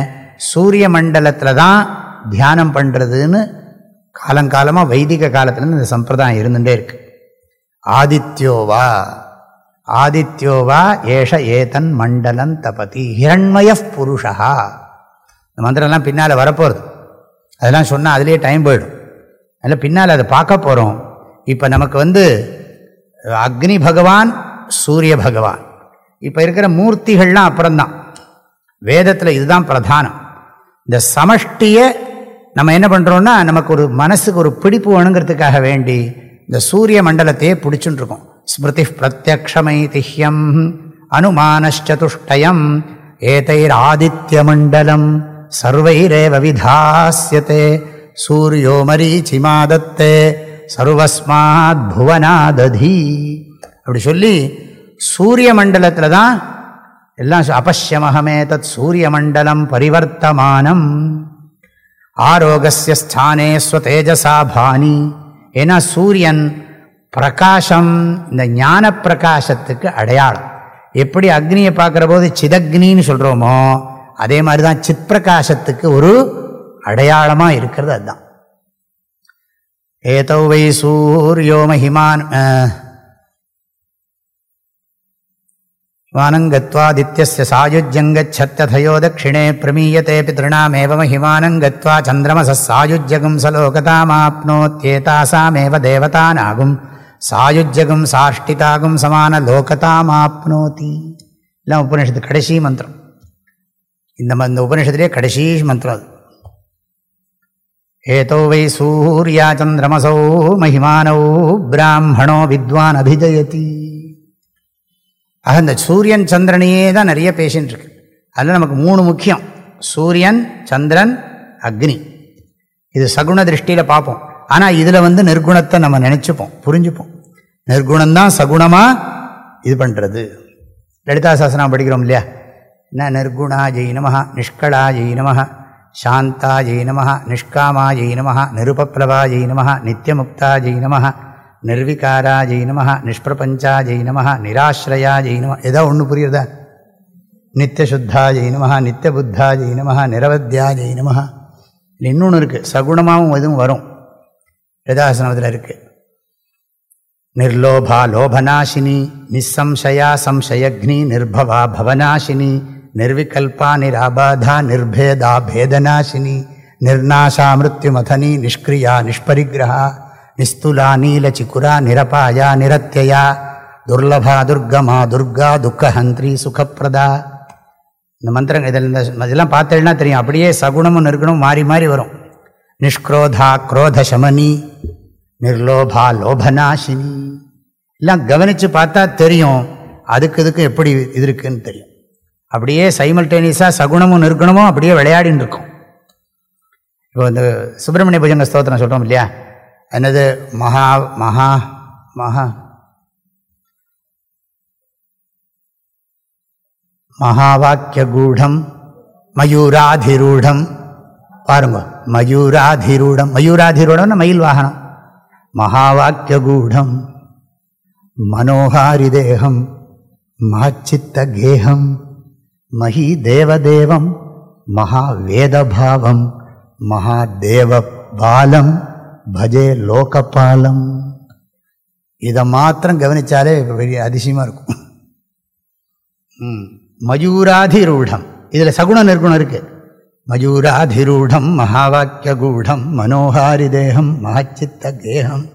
சூரிய மண்டலத்தில் தான் தியானம் பண்ணுறதுன்னு காலங்காலமாக வைதிக காலத்துலேருந்து இந்த சம்பிரதாயம் இருந்துகிட்டே இருக்கு. ஆதித்யோவா ஆதித்யோவா ஏஷ ஏதன் மண்டலம் தபதி ஹிரண்மய புருஷா. இந்த மந்திரம்லாம் பின்னால் வரப்போகிறது அதெல்லாம் சொன்னால் அதுலேயே டைம் போயிடும். அதில் பின்னால் அதை பார்க்க போகிறோம் இப்போ நமக்கு வந்து அக்னி பகவான் சூரிய பகவான். இப்போ இருக்கிற மூர்த்திகள்லாம் அப்புறம்தான். வேதத்தில் இதுதான் பிரதானம். இந்த சமஷ்டியை நம்ம என்ன பண்ணுறோன்னா நமக்கு ஒரு மனசுக்கு ஒரு பிடிப்பு வேணுங்கிறதுக்காக வேண்டி இந்த சூரிய மண்டலத்தையே பிடிச்சுட்டுருக்கோம் ஸ்மிருதி பிரத்யக்ஷமைதிஹ்யம் அனுமானச்சதுஷ்டயம் ஏதைர் ஆதித்ய மண்டலம் சர்வைரேவ விதாசியத்தே சர்வஸ்மாத் புவனாததி. அப்படி சொல்லி சூரிய மண்டலத்தில் தான் எல்லாம் அபஷ்யமகமே தத் சூரிய மண்டலம் பரிவர்த்தமானம். ஆரோகசிய ஸ்தானே ஸ்வதேஜசா பாணி. ஏன்னா சூரியன் பிரகாசம் இந்த ஞான பிரகாசத்துக்கு அடையாளம். எப்படி அக்னியை பார்க்குற போது சிதக்னின்னு சொல்கிறோமோ அதே மாதிரி தான் சித் பிரகாசத்துக்கு ஒரு அடையாளமாக இருக்கிறது அதுதான். ஏதோ வை சூரியோ வானங்கத்வாதித்யஸ்ய சாயுஜ்யங்கச்சத்ததயோ தட்சிணே பிரமீயத்தே பிதॄணாமேவ மகிமானம் கத்வா சந்திரமச சாயுஜ்யகும் சலோகதாமாப்னோத்யேதாசாமேவ தேவதானாகும். சாயுஜ்யகும் சாஷ்டிதாகும் சமான லோகதாமாப்னோதி. எல்லாம் உபனிஷத்து கடைசி மந்திரம். இந்த இந்த உபனிஷத்துலேயே கடைசி மந்திரம் அது. ஏதோ வை சூர்யா சந்திரமசௌ மகிமானௌ பிராமணோ வித்வான் அபிஜயதி. ஆக இந்த சூரியன் சந்திரனையே தான் நிறைய பேசின்னு இருக்கு. அதில் நமக்கு மூணு முக்கியம். சூரியன் சந்திரன் அக்னி. இது சகுண திருஷ்டியில் பார்ப்போம். ஆனால் இதில் வந்து நிர்குணத்தை நம்ம நினச்சிப்போம் புரிஞ்சுப்போம். நிர்குணம்தான் சகுணமாக இது பண்ணுறது லலிதா சாஸ்திரம் படிக்கிறோம் இல்லையா? என்ன நிர்குணா ஜெய் நம நிஷ்களா ஜெய் சாந்தா ஜெய் நம நிஷ்காமா ஜெய் நம நிருபப்ளவா ஜெய் நித்தியமுக்தா ஜெய் நிர்விகாரா ஜெய் நம நிஷ்பிரபஞ்சா ஜெய் நம நிராஸ்ரயா ஜெய் நம ஏதோ ஒன்று புரியுறதா? நித்தியசுத்தா ஜெய் நம நித்தியபுத்தா ஜெய் நம நிரவத்யா ஜெய் நம இன்னொன்று இருக்குது சகுணமாகவும் எதுவும் வரும். வேதாசனத்தில் இருக்குது நிர்லோபா லோபநாசினி நிசம்சயா சம்சயக்னி நிர்பவா பவநாசினி நிர்விகல்பா நிராபாதா நிர்பேதா பேதநாசினி நிர்நாசா மிருத்யுமதனி நிஷ்கிரியா நிஷ்பரிகிரகா நிஸ்துலா நீலச்சிக்குரா நிரபாயா நிரத்தியா துர்லபா துர்கமா துர்கா துக்கஹந்திரி சுகப்பிரதா இந்த மந்திரம் இதில் இந்த இதெல்லாம் பார்த்தேன்னா தெரியும். அப்படியே சகுணமும் நிற்கணும் மாறி மாறி வரும். நிஷ்க்ரோதா குரோத சமனி நிர்லோபா லோபநாசினி. எல்லாம் கவனித்து பார்த்தா தெரியும். அதுக்கு இதுக்கு எப்படி இது இருக்குன்னு தெரியும். அப்படியே சைமல்டேனியஸாக சகுணமும் நிற்குணமும் அப்படியே விளையாடின்னு இருக்கும். இப்போ இந்த சுப்பிரமணிய புஜங்க ஸ்தோத்திரம் சொல்கிறோம் இல்லையா? என்னது? மகா மகா மகா. மகாவாக்கியகூடம் மயூராதிரூடம். பாருங்க மயூராதிரூடம். மயூராதிரூடம்னா மயில் வாகனம். மகாவாக்கியகூடம் மாச்சித்த கேகம் மகி தேவதேவம் மகாவேதபாவம் மகாதேவ பாலம் பஜே லோகபாலம். இதை மாத்திரம் கவனித்தாலே பெரிய அதிசயமாக இருக்கும் மயூராதிரூடம். இதில் சகுண நிற்குணம் இருக்குது மயூராதிரூடம் மகாவாக்கியகூடம் மனோஹாரிதேகம் மகச்சித்த கேகம்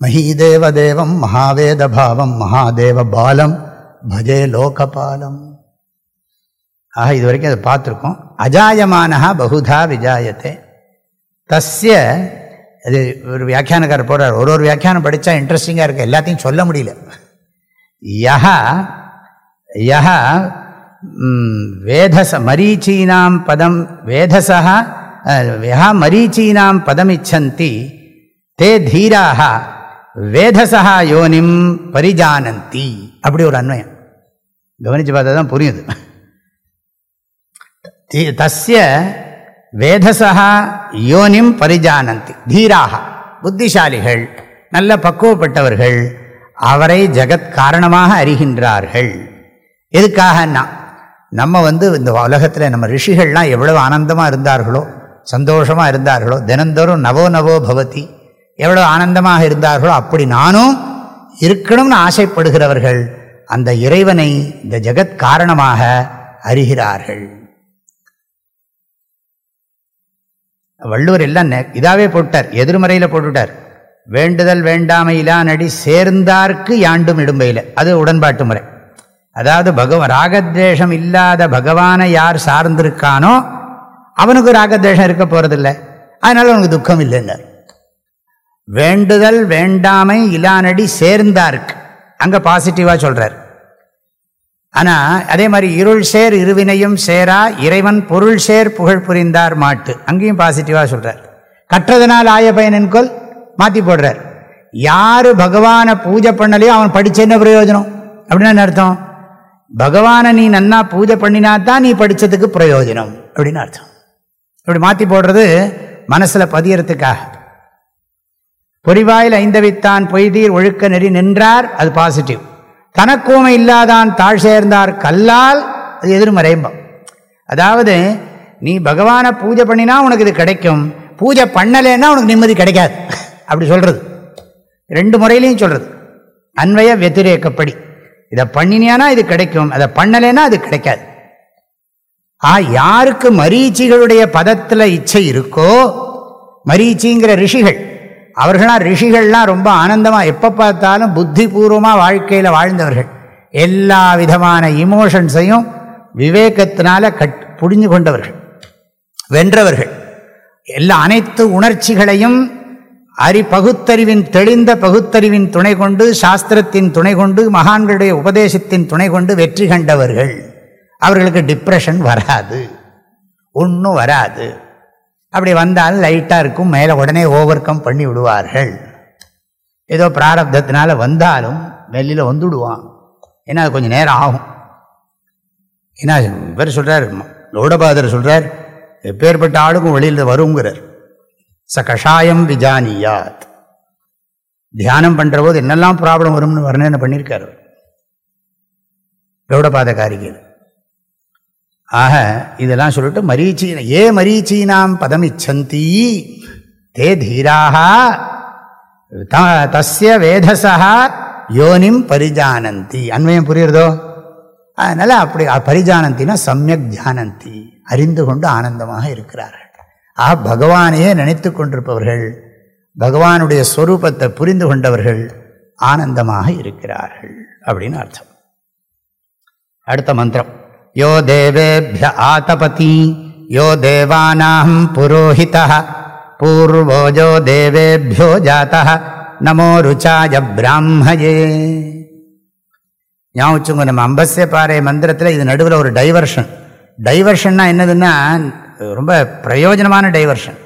மகிதேவ தேவம் மகாவேத பாவம் மகாதேவ பாலம் பஜே லோகபாலம். ஆக இது வரைக்கும் அதை பார்த்துருக்கோம். அஜாயமானஹா பகுதா விஜாயத்தை தஸ்ய அது ஒரு வியாக்கியானக்காரர் போடுறார் ஒரு ஒரு வியாக்கியானம் படித்தா இன்ட்ரெஸ்டிங்காக இருக்குது எல்லாத்தையும் சொல்ல முடியல. யஹா யஹா வேதச மரீச்சீனாம் பதம் வேதசா யா மரீச்சீனாம் பதமிச்சந்தி தே தீராக வேதசா யோனிம் பரிஜானந்தி. அப்படி ஒரு அன்வயம். கவனித்து பார்த்தா தான் புரியுது தஸ்ய வேதசா யோனிம் பரிஜானந்தி தீராக புத்திசாலிகள் நல்ல பக்குவப்பட்டவர்கள் அவரை ஜகத் காரணமாக அறிகின்றார்கள். எதுக்காகன்னா நம்ம வந்து இந்த உலகத்தில் நம்ம ரிஷிகள்லாம் எவ்வளவு ஆனந்தமாக இருந்தார்களோ சந்தோஷமாக இருந்தார்களோ தினந்தோறும் நவோ நவோ பவதி எவ்வளோ ஆனந்தமாக இருந்தார்களோ அப்படி நானும் இருக்கணும்னு ஆசைப்படுகிறவர்கள் அந்த இறைவனை இந்த ஜெகத் காரணமாக அறிகிறார்கள். வள்ளுவர் எல்லாம் இதாகவே போட்டார் எதிர்மறையில் போட்டுவிட்டார் வேண்டுதல் வேண்டாமையிலா நடி சேர்ந்தார்க்கு யாண்டும் இடும்பையில். அது உடன்பாட்டு முறை. அதாவது பகவான் ராகத்வேஷம் இல்லாத பகவானை யார் சார்ந்திருக்கானோ அவனுக்கு ராகத்வேஷம் இருக்க போகிறதில்ல அதனால் அவனுக்கு துக்கம் இல்லைன்னார் வேண்டுதல் வேண்டாமை இலானடி சேர்ந்தார்க்கு. அங்கே பாசிட்டிவாக சொல்கிறார் ஆனால் அதே மாதிரி இருள் சேர் இருவினையும் சேரா இறைவன் பொருள் சேர் புகழ் புரிந்தார் மாட்டு. அங்கேயும் பாசிட்டிவாக சொல்கிறார் கற்றதனால் ஆய பயனென்கொல் மாற்றி போடுறார். யார் பகவானை பூஜை பண்ணலையோ அவன் படித்த என்ன பிரயோஜனம்? அப்படின்னு அர்த்தம்? பகவானை நீ நன்னா பூஜை பண்ணினா தான் நீ படித்ததுக்கு பிரயோஜனம். அப்படின்னு அர்த்தம். இப்படி மாற்றி போடுறது மனசில் பதியறதுக்காக. பொறிவாயில் ஐந்தவித்தான் பொய்தீர் ஒழுக்க நெறி நின்றார் அது பாசிட்டிவ் தனக்கோமை இல்லாதான் தாழ் சேர்ந்தார் கல்லால் அது எதிர்மறைம்பம் அதாவது நீ பகவானை பூஜை பண்ணினா உனக்கு இது கிடைக்கும் பூஜை பண்ணலைன்னா உனக்கு நிம்மதி கிடைக்காது. அப்படி சொல்கிறது ரெண்டு முறையிலையும் சொல்கிறது அன்வய வெத்திரேக்கப்படி இதை பண்ணினியானா இது கிடைக்கும் அதை பண்ணலைன்னா அது கிடைக்காது. ஆ யாருக்கு மரீச்சிகளுடைய பதத்தில் இச்சை இருக்கோ மரீச்சிங்கிற ரிஷிகள் அவர்களாம் ரிஷிகள்லாம் ரொம்ப ஆனந்தமாக எப்போ பார்த்தாலும் புத்திபூர்வமாக வாழ்க்கையில் வாழ்ந்தவர்கள். எல்லா விதமான இமோஷன்ஸையும் விவேகத்தினால கட் புடிஞ்சு கொண்டவர்கள். வென்றவர்கள். எல்லா அனைத்து உணர்ச்சிகளையும் அறி பகுத்தறிவின் தெளிந்த பகுத்தறிவின் துணை கொண்டு சாஸ்திரத்தின் துணை கொண்டு மகான்களுடைய உபதேசத்தின் துணை கொண்டு வெற்றி கண்டவர்கள். அவர்களுக்கு டிப்ரெஷன் வராது. ஒன்றும் வராது. அப்படி வந்தால் லைட்டாக இருக்கும். மேலே உடனே ஓவர் கம் பண்ணி விடுவார்கள். ஏதோ பிராரப்தத்தினால வந்தாலும் வெளியில் வந்துடுவான். ஏன்னா அது கொஞ்சம் நேரம் ஆகும். ஏன்னா இவர் சொல்கிறார் லோடபாதர் சொல்கிறார் எப்பேற்பட்ட ஆளுக்கும் வெளியில் வருங்கிறார். ச கஷாயம் விஜானியாத். தியானம் பண்ணுற போது என்னெல்லாம் ப்ராப்ளம் வரும்னு வர்ணனை பண்ணியிருக்காரு கௌடபாத ஆக இதெல்லாம் சொல்லிட்டு மரீச்சீன ஏ மரீச்சீனாம் பதம் இச்சந்தி தே தீராக தஸ்ய வேதசா யோனிம் பரிஜானந்தி. அன்வயம் புரியுறதோ? அதனால் அப்படி பரிஜானந்தினா சமயக் ஜானந்தி. அறிந்து கொண்டு ஆனந்தமாக இருக்கிறார்கள். ஆ பகவானையே நினைத்து கொண்டிருப்பவர்கள் பகவானுடைய ஸ்வரூபத்தை புரிந்து கொண்டவர்கள் ஆனந்தமாக இருக்கிறார்கள் அப்படின்னு அர்த்தம். அடுத்த மந்திரம். யோ தேவேபிய ஆதபதி யோ தேவானாம் புரோஹித பூர்வோஜோ தேவேபியோ ஜாத்த நமோ ருச்சாய பிராமயே ஞாபகம் நம்ம அம்பஸ்ய பாறை மந்திரத்தில் இது நடுவில் ஒரு டைவர்ஷன் டைவர்ஷன்னா என்னதுன்னா ரொம்ப பிரயோஜனமான டைவர்ஷன்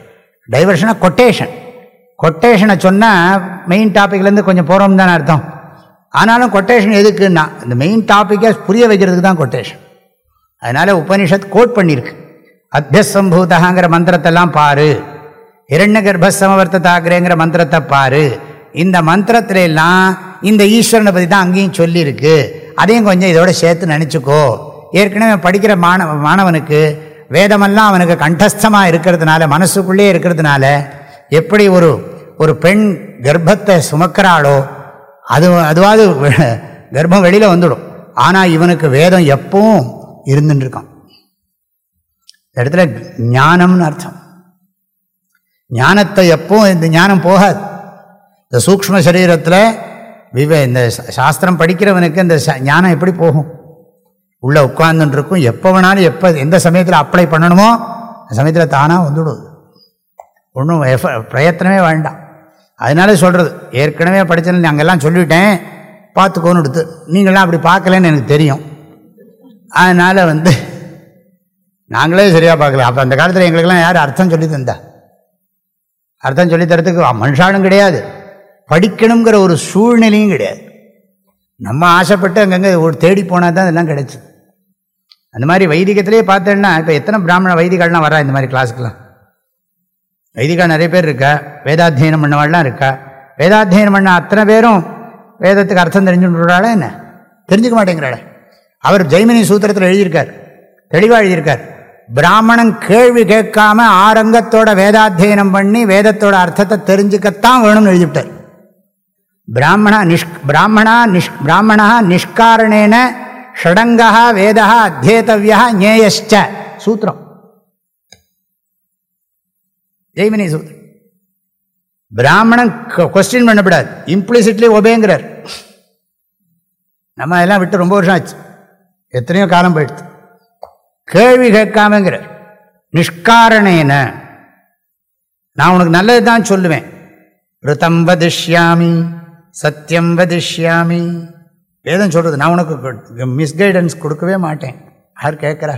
டைவர்ஷனாக கொட்டேஷன் கொட்டேஷனை சொன்னால் மெயின் டாப்பிக்லேருந்து கொஞ்சம் போகிறோம் தானே அர்த்தம். ஆனாலும் கொட்டேஷன் எதுக்குன்னா இந்த மெயின் டாப்பிக்கை புரிய வைக்கிறதுக்கு தான் கொட்டேஷன் அதனால் உபனிஷத் கோட் பண்ணியிருக்கு அத்தியசம்பூதகாங்கிற மந்திரத்தெல்லாம் பாரு. இரண்ய கர்ப்பசமவர்த்தத்தாகிறேங்கிற மந்திரத்தை பாரு. இந்த மந்திரத்துல எல்லாம் இந்த ஈஸ்வரனை பற்றி தான் அங்கேயும் சொல்லியிருக்கு. அதையும் கொஞ்சம் இதோட சேர்த்து நினச்சிக்கோ. ஏற்கனவே படிக்கிற மாணவ மாணவனுக்கு வேதமெல்லாம் அவனுக்கு கண்டஸ்தமாக இருக்கிறதுனால மனசுக்குள்ளே இருக்கிறதுனால எப்படி ஒரு ஒரு பெண் கர்ப்பத்தை சுமக்கிறாளோ அது அதுவாது *laughs* கர்ப்பம் வெளியில் வந்துடும். ஆனால் இவனுக்கு வேதம் எப்பவும் இருந்துட்டுருக்கான் இந்த இடத்துல ஞானம்னு அர்த்தம். ஞானத்தை எப்போ இந்த ஞானம் போகாது. இந்த சூக்ம சரீரத்தில் விவே இந்த சாஸ்திரம் படிக்கிறவனுக்கு இந்த ஞானம் எப்படி போகும்? உள்ளே உட்கார்ந்துருக்கும் எப்போ வேணாலும் எப்போ எந்த சமயத்தில் அப்ளை பண்ணணுமோ அந்த சமயத்தில் தானாக வந்துவிடுவது ஒன்றும் எஃப பிரயத்தனமே வேண்டாம். அதனால சொல்கிறது ஏற்கனவே படித்தேன்னு அங்கெல்லாம் சொல்லிவிட்டேன் பார்த்துக்கோன்னு எடுத்து நீங்களாம் அப்படி பார்க்கலன்னு எனக்கு தெரியும். அதனால் வந்து நாங்களே சரியாக பார்க்கல. அப்போ அந்த காலத்தில் எங்களுக்கெல்லாம் யார் அர்த்தம் சொல்லி தந்தா? அர்த்தம் சொல்லித்தரத்துக்கு மனுஷாலும் கிடையாது. படிக்கணுங்கிற ஒரு சூழ்நிலையும் கிடையாது. நம்ம ஆசைப்பட்டு அங்கங்கே ஒரு தேடி போனால் தான் இதெல்லாம் கிடைச்சி. அந்த மாதிரி வைதிகத்திலே பார்த்தேன்னா இப்போ எத்தனை பிராமண வைதிகள்லாம் வரா இந்த மாதிரி கிளாஸுக்கெலாம் வைதிகா நிறைய பேர் இருக்கா? வேதாத்தியனம் பண்ணவாள்லாம் இருக்கா? வேதாத்தியனம் பண்ண அத்தனை பேரும் வேதத்துக்கு அர்த்தம் தெரிஞ்சுட்டாளே என்ன? தெரிஞ்சுக்க மாட்டேங்கிறாளே. அவர் ஜெய்மினி சூத்திரத்தில் எழுதியிருக்கார். தெளிவாக எழுதியிருக்கார். பிராமணன் கேள்வி கேட்காம ஆரங்கத்தோட வேதாத்தியனம் பண்ணி வேதத்தோட அர்த்தத்தை தெரிஞ்சுக்கத்தான் வேணும்னு எழுதிவிட்டார். பிராமணா நிஷ் பிராமணா நிஷ் பிராமணா நிஷ்காரணேன ஷடங்கா வேதா அத்தியேதவியா ஞேயஷ்ட சூத்திரம். ஜெய்மினி சூத்திரம். பிராமணன் கொஸ்டின் பண்ணப்படாது. இம்ப்ளிசிட்லி ஒபேங்கிறார் நம்ம அதெல்லாம் விட்டு ரொம்ப வருஷம் ஆச்சு. எத்தனையோ காலம் போயிடுது. கேள்வி கேட்காமங்கிறார் நிஷ்காரணேன. நான் உனக்கு நல்லது தான் சொல்லுவேன். ரிதம் வதிஷ்யாமி சத்தியம் வதிஷ்யாமி. வேதம் சொல்கிறது நான் உனக்கு மிஸ்கைடன்ஸ் கொடுக்கவே மாட்டேன். யார் கேட்குறா?